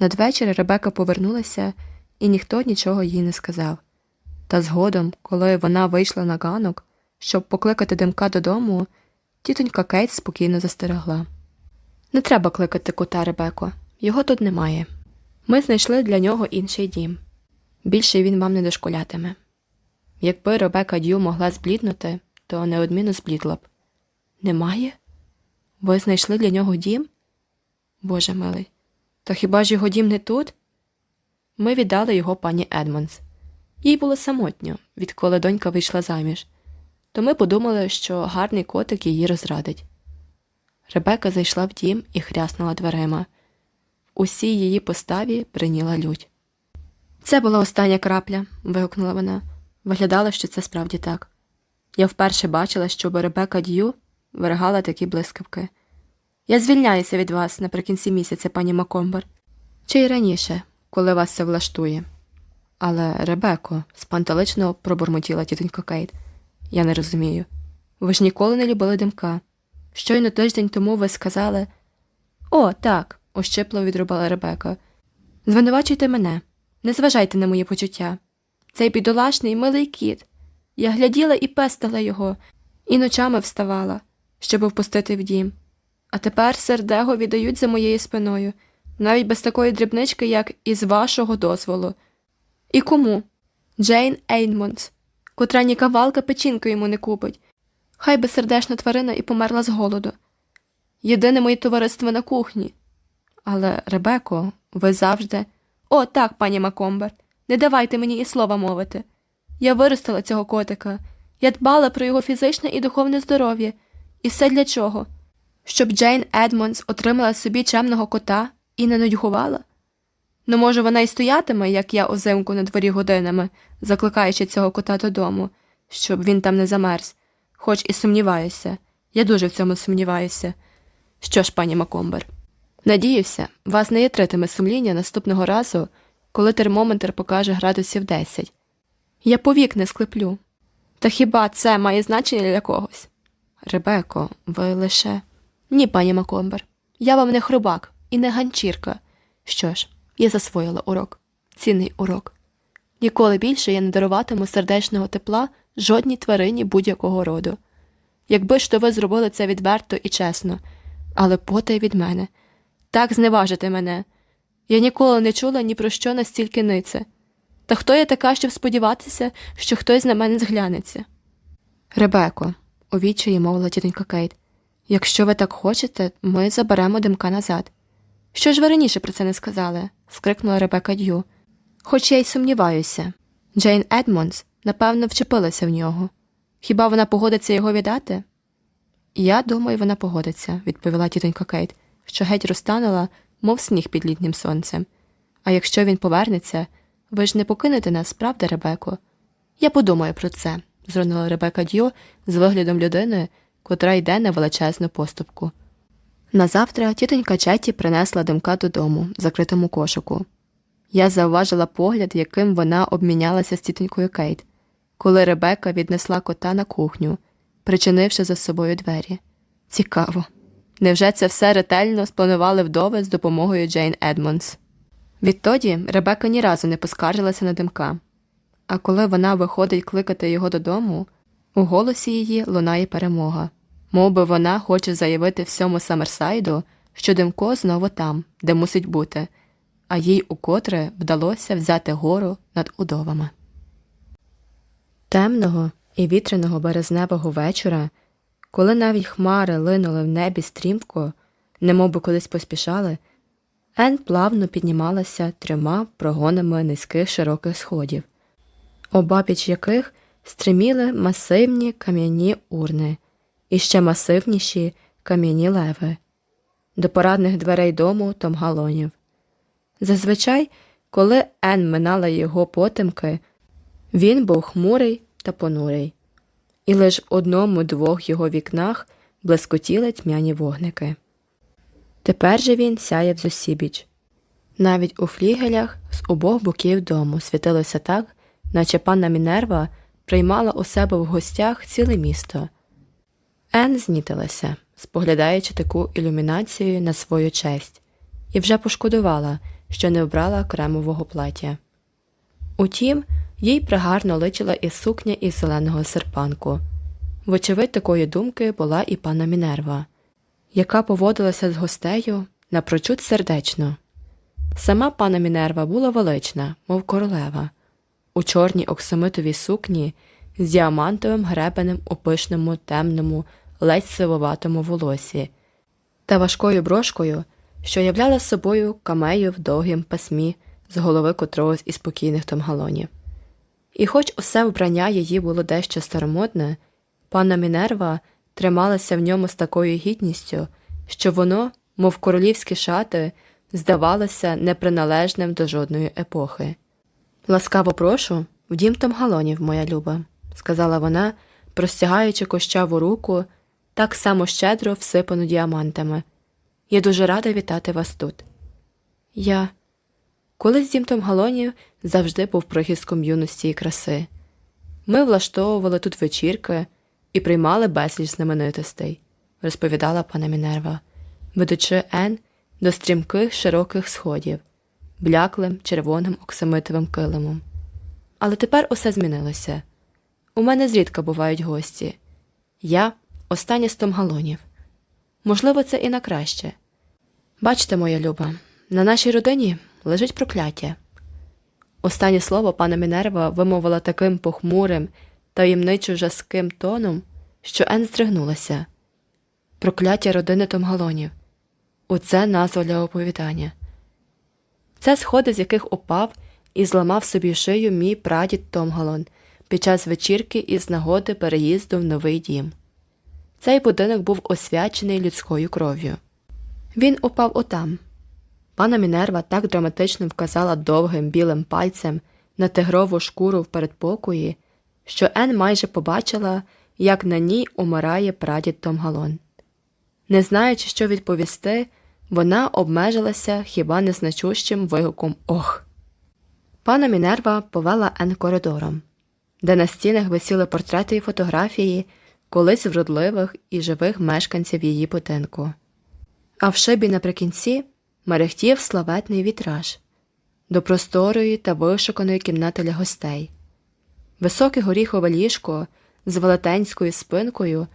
Надвечір Ребека повернулася, і ніхто нічого їй не сказав. Та згодом, коли вона вийшла на ганок, щоб покликати димка додому, тітонька Кейт спокійно застерегла. Не треба кликати кота Ребеко, його тут немає. Ми знайшли для нього інший дім. Більше він вам не дошколятиме. Якби Ребека Д'ю могла збліднути, то неодмінно зблідла б. Немає? Ви знайшли для нього дім? Боже милий, та хіба ж його дім не тут? Ми віддали його пані Едмонс. Їй було самотньо, відколи донька вийшла заміж, то ми подумали, що гарний котик її розрадить. Ребека зайшла в дім і хряснула дверима. Усій її поставі прийняла лють. Це була остання крапля, вигукнула вона. Виглядало, що це справді так. Я вперше бачила, щоб Ребека Д'ю виргала такі блискавки. Я звільняюся від вас наприкінці місяця, пані Макомбер. Чи й раніше, коли вас це влаштує. Але, Ребеко, спанталично пробурмотіла тітонька Кейт. Я не розумію. Ви ж ніколи не любили димка. Щойно тиждень тому ви сказали О, так, ощипло відрубала Ребека. Звинувачуйте мене, не зважайте на мої почуття. Цей бідолашний милий кіт. Я гляділа і пестила його, і ночами вставала, щоб впустити в дім. А тепер сердего віддають за моєю спиною, навіть без такої дрібнички, як із вашого дозволу. І кому? Джейн Ейнмонс, котра ні кавалка печінки йому не купить. Хай би сердешна тварина і померла з голоду. Єдине моє товариство на кухні. Але, Ребеко, ви завжди. О, так, пані Макомбер, не давайте мені і слова мовити. Я виростила цього котика, я дбала про його фізичне і духовне здоров'я. І все для чого? Щоб Джейн Едмонс отримала собі чемного кота і не нудьгувала? Ну, може, вона й стоятиме, як я озимку на дворі годинами, закликаючи цього кота додому, щоб він там не замерз, хоч і сумніваюся, я дуже в цьому сумніваюся. Що ж, пані Макомбер, надіюся, вас не ятритиме сумління наступного разу, коли термометр покаже градусів 10. Я повік не склеплю. Та хіба це має значення для когось? Ребеко, ви лише. Ні, пані Макомбер, я вам не хробак і не ганчірка. Що ж, я засвоїла урок, цінний урок. Ніколи більше я не даруватиму сердечного тепла жодній тварині будь-якого роду. Якби ж то ви зробили це відверто і чесно, але потай від мене, так зневажити мене. Я ніколи не чула ні про що настільки нице. Та хто я така, щоб сподіватися, що хтось на мене зглянеться? Ребеко, у відчаї мовила тітонька Кейт, якщо ви так хочете, ми заберемо димка назад. Що ж ви раніше про це не сказали? скрикнула Ребека Д'ю. Хоч я й сумніваюся. Джейн Едмонс, напевно, вчепилася в нього. Хіба вона погодиться його віддати? Я думаю, вона погодиться, відповіла тітонька Кейт, що геть розтанула, мов сніг під літнім сонцем. А якщо він повернеться, ви ж не покинете нас, правда, Ребеко? Я подумаю про це, зронила Ребека Д'ю з виглядом людини, котра йде на величезну поступку. Назавтра тітонька Четі принесла димка додому, в закритому кошику. Я зауважила погляд, яким вона обмінялася з тітонькою Кейт, коли Ребека віднесла кота на кухню, причинивши за собою двері. Цікаво. Невже це все ретельно спланували вдови з допомогою Джейн Едмонс? Відтоді Ребека ні разу не поскаржилася на димка, а коли вона виходить кликати його додому, у голосі її лунає перемога, мов би вона хоче заявити всьому Самерсайду, що Димко знову там, де мусить бути, а їй укотре вдалося взяти гору над удовами. Темного і вітряного березневого вечора, коли навіть хмари линули в небі стрімко, немов би кудись поспішали. Ен плавно піднімалася трьома прогонами низьких широких сходів, обабіч яких стриміли масивні кам'яні урни і ще масивніші кам'яні леви, до порадних дверей дому томгалонів. Зазвичай, коли Ен минала його потемки, він був хмурий та понурий, і лише в одному двох його вікнах блискотіли тьмяні вогники. Тепер же він сяяв зусібіч. Навіть у флігелях з обох боків дому світилося так, наче панна Мінерва приймала у себе в гостях ціле місто. Ен знітилася, споглядаючи таку ілюмінацію на свою честь, і вже пошкодувала, що не вбрала кремового плаття. Утім, їй пригарно личила і сукня із зеленого серпанку. Вочевидь, такої думки була і пана Мінерва, яка поводилася з гостею напрочуд сердечно. Сама пана Мінерва була велична, мов королева, у чорній оксамитовій сукні з діамантовим гребенем у пишному, темному, ледь сивоватому волосі та важкою брошкою, що являла собою камею в довгім пасмі з голови котрогось із спокійних томгалонів. І хоч усе вбрання її було дещо старомодне, пана Мінерва трималася в ньому з такою гідністю, що воно, мов королівські шати, здавалося неприналежним до жодної епохи. Ласкаво прошу, в дім Томгалонів, моя люба, сказала вона, простягаючи кощаву руку, так само щедро всипану діамантами. Я дуже рада вітати вас тут. Я. Колись дім Томгалонів завжди був прихистком юності і краси. Ми влаштовували тут вечірки і приймали безліч знаменитостей, розповідала пана Мінерва, ведучи Ен до стрімких широких сходів, бляклим червоним оксамитовим килимом. Але тепер усе змінилося. У мене зрідка бувають гості. Я остання з томгалонів. Можливо, це і на краще. Бачте, моя люба, на нашій родині лежить прокляття. Останнє слово пана Мінерва вимовила таким похмурим, таємничо жаским тоном, що Ен здригнулася. Прокляття родини Томгалонів. Оце назва для оповідання. Це сходи, з яких упав і зламав собі шию мій прадід Томгалон під час вечірки із нагоди переїзду в новий дім. Цей будинок був освячений людською кров'ю. Він упав отам. Пана Мінерва так драматично вказала довгим білим пальцем на тигрову шкуру в передпокої, що Ен майже побачила, як на ній умирає прадід Томгалон. Не знаючи, що відповісти, вона обмежилася хіба незначущим вигуком Ох. Пана Мінерва повела Ен коридором, де на стінах висіли портрети і фотографії колись вродливих і живих мешканців її будинку. А в шибі наприкінці мерехтів славетний вітраж до просторої та вишуканої кімнати для гостей. Високе горіхове ліжко з велетенською спинкою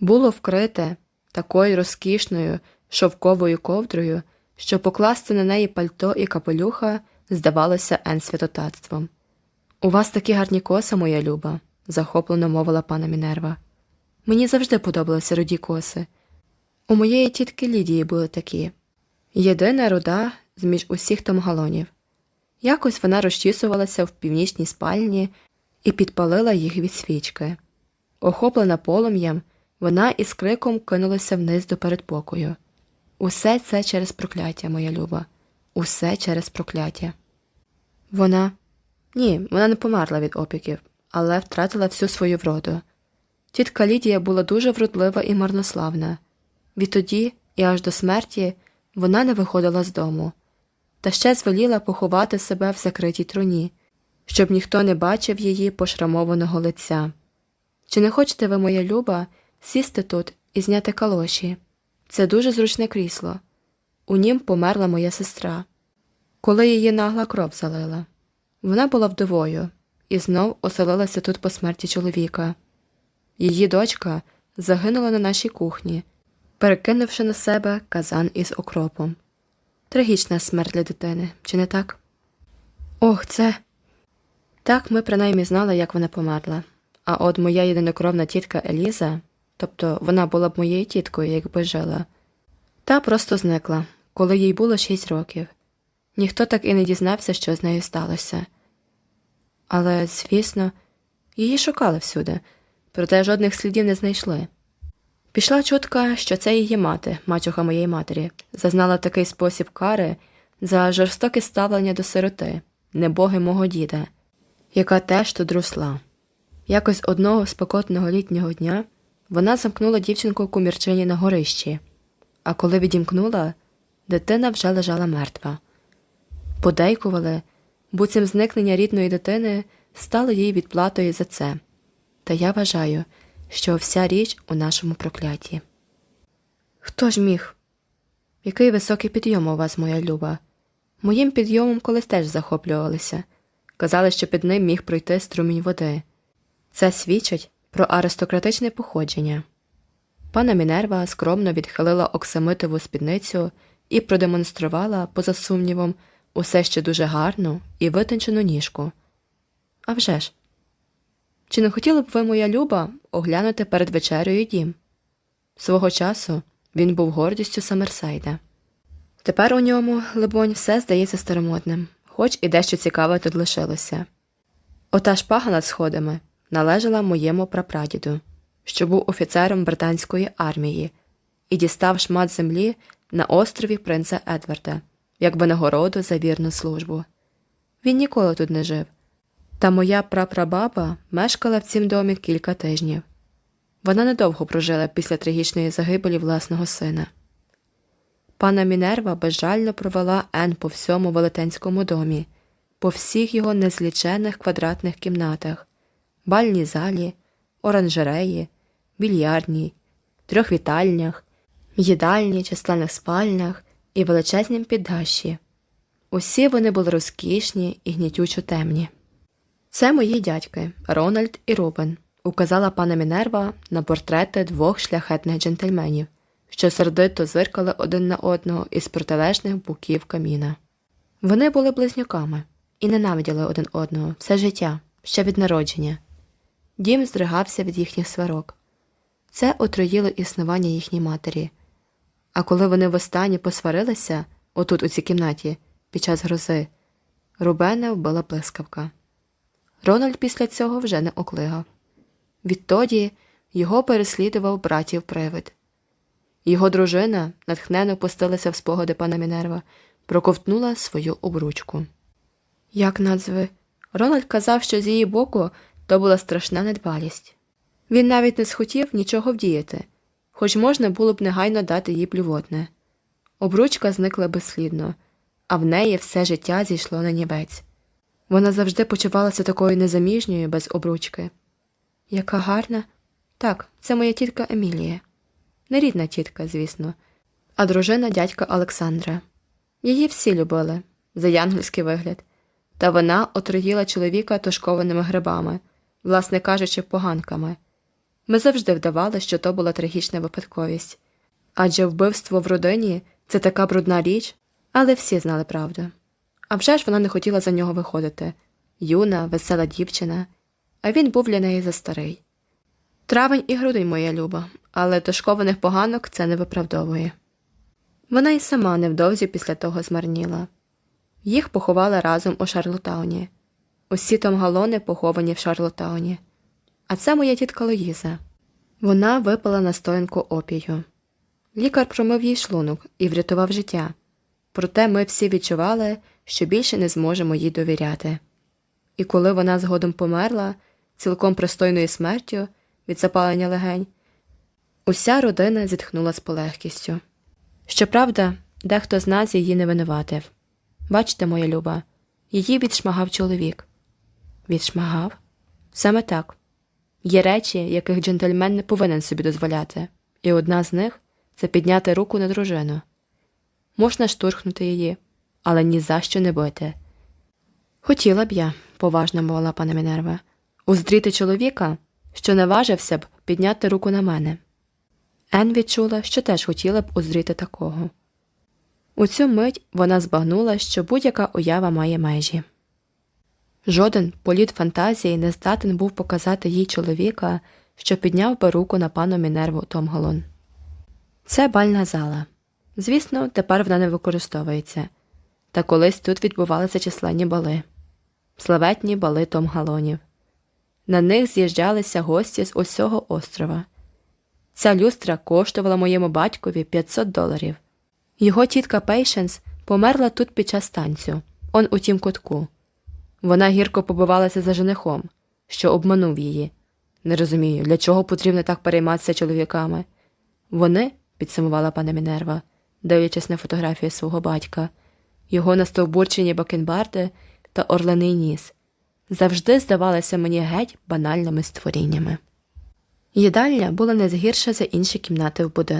було вкрите такою розкішною шовковою ковдрою, що покласти на неї пальто і капелюха здавалося ен святотатством. У вас такі гарні коси, моя люба, захоплено мовила пана Мінерва. Мені завжди подобалися руді коси. У моєї тітки Лідії були такі єдина руда з між усіх томгалонів. Якось вона розчісувалася в північній спальні і підпалила їх від свічки. Охоплена полум'ям, вона із криком кинулася вниз до передпокою. Усе це через прокляття, моя люба, усе через прокляття. Вона ні, вона не померла від опіків, але втратила всю свою вроду. Тітка Лідія була дуже вродлива і марнославна. Відтоді і аж до смерті вона не виходила з дому, та ще звеліла поховати себе в закритій труні, щоб ніхто не бачив її пошрамованого лиця. Чи не хочете ви, моя люба, сісти тут і зняти калоші? Це дуже зручне крісло. У нім померла моя сестра, коли її нагла кров залила. Вона була вдовою і знов оселилася тут по смерті чоловіка. Її дочка загинула на нашій кухні, перекинувши на себе казан із окропом. Трагічна смерть для дитини, чи не так? Ох, це. Так ми принаймні знали, як вона померла. А от моя єдинокровна тітка Еліза, тобто вона була б моєю тіткою, якби жила, та просто зникла, коли їй було шість років. Ніхто так і не дізнався, що з нею сталося. Але, звісно, її шукали всюди проте жодних слідів не знайшли. Пішла чутка, що це її мати, мачуха моєї матері, зазнала такий спосіб кари за жорстоке ставлення до сироти, небоги мого діда, яка теж тут росла. Якось одного спекотного літнього дня вона замкнула дівчинку кумірчині на горищі, а коли відімкнула, дитина вже лежала мертва. Подейкували, буцім зникнення рідної дитини стало їй відплатою за це. Та я вважаю, що вся річ у нашому прокляті. Хто ж міг? Який високий підйом у вас, моя люба? Моїм підйомом колись теж захоплювалися. Казали, що під ним міг пройти струмінь води. Це свідчить про аристократичне походження. Пана Мінерва скромно відхилила оксамитову спідницю і продемонструвала, поза сумнівом, усе ще дуже гарну і витончену ніжку. А вже ж, чи не хотіли б ви, моя люба, оглянути перед вечерею дім? Свого часу він був гордістю Самерсайда. Тепер у ньому, либонь, все здається старомодним, хоч і дещо цікаве тут лишилося. Ота шпага над сходами належала моєму прапрадіду, що був офіцером британської армії, і дістав шмат землі на острові принца Едварда як винагороду за вірну службу. Він ніколи тут не жив, та моя прапрабаба мешкала в цім домі кілька тижнів. Вона недовго прожила після трагічної загибелі власного сина. Пана Мінерва безжально провела Ен по всьому велетенському домі, по всіх його незлічених квадратних кімнатах, бальній залі, оранжереї, більярдній, трьох вітальнях, їдальні, численних спальнях і величезнім піддащі. Усі вони були розкішні і гнітючо темні. Це мої дядьки Рональд і Рубен, указала пана Мінерва на портрети двох шляхетних джентльменів, що сердито зиркали один на одного із протилежних боків каміна. Вони були близнюками і ненавиділи один одного все життя, ще від народження. Дім здригався від їхніх сварок. Це отруїло існування їхній матері. А коли вони востаннє посварилися отут, у цій кімнаті, під час грози, Рубена вбила блискавка. Рональд після цього вже не оклигав. Відтоді його переслідував братів привид. Його дружина, натхнено пустилася в спогади пана Мінерва, проковтнула свою обручку. Як надзви, Рональд казав, що з її боку то була страшна недбалість. Він навіть не схотів нічого вдіяти, хоч можна було б негайно дати їй плювотне. Обручка зникла безслідно, а в неї все життя зійшло на нівець. Вона завжди почувалася такою незаміжньою без обручки. Яка гарна. Так, це моя тітка Емілія. Нерідна тітка, звісно, а дружина дядька Олександра. Її всі любили за янгельський вигляд, та вона отруїла чоловіка тушкованими грибами, власне кажучи, поганками. Ми завжди вдавали, що то була трагічна випадковість адже вбивство в родині це така брудна річ, але всі знали правду. А вже ж вона не хотіла за нього виходити юна, весела дівчина, а він був для неї застарий. Травень і грудень, моя люба, але тошкованих поганок це не виправдовує. Вона й сама невдовзі після того змарніла. Їх поховали разом у Шарлотауні. Усі томгалони поховані в Шарлотауні. А це моя тітка Лоїза. Вона випила настоянку опію. Лікар промив їй шлунок і врятував життя. Проте ми всі відчували, що більше не зможемо їй довіряти. І коли вона згодом померла, цілком пристойною смертю від запалення легень, уся родина зітхнула з полегкістю. Щоправда, дехто з нас її не винуватив. Бачите, моя люба, її відшмагав чоловік. Відшмагав? Саме так. Є речі, яких джентльмен не повинен собі дозволяти, і одна з них це підняти руку на дружину. Можна штурхнути її, але ні за що не бити. Хотіла б я, поважно мовила пана Мінерва, уздріти чоловіка, що наважився б підняти руку на мене. Ен відчула, що теж хотіла б узріти такого. У цю мить вона збагнула, що будь-яка уява має межі. Жоден політ фантазії не здатен був показати їй чоловіка, що підняв би руку на пану Мінерву Томгалон. Це бальна зала. Звісно, тепер вона не використовується, та колись тут відбувалися численні бали, славетні бали Томгалонів. На них з'їжджалися гості з усього острова. Ця люстра коштувала моєму батькові 500 доларів. Його тітка Пейшенс померла тут під час танцю, он у тім кутку. Вона гірко побивалася за женихом, що обманув її. Не розумію, для чого потрібно так перейматися чоловіками. Вони, підсумувала пана Мінерва, дивлячись на фотографію свого батька, його настовбурчені бакенбарди та орлений ніс, завжди здавалися мені геть банальними створіннями. Їдальня була не згірша за інші кімнати в будинку.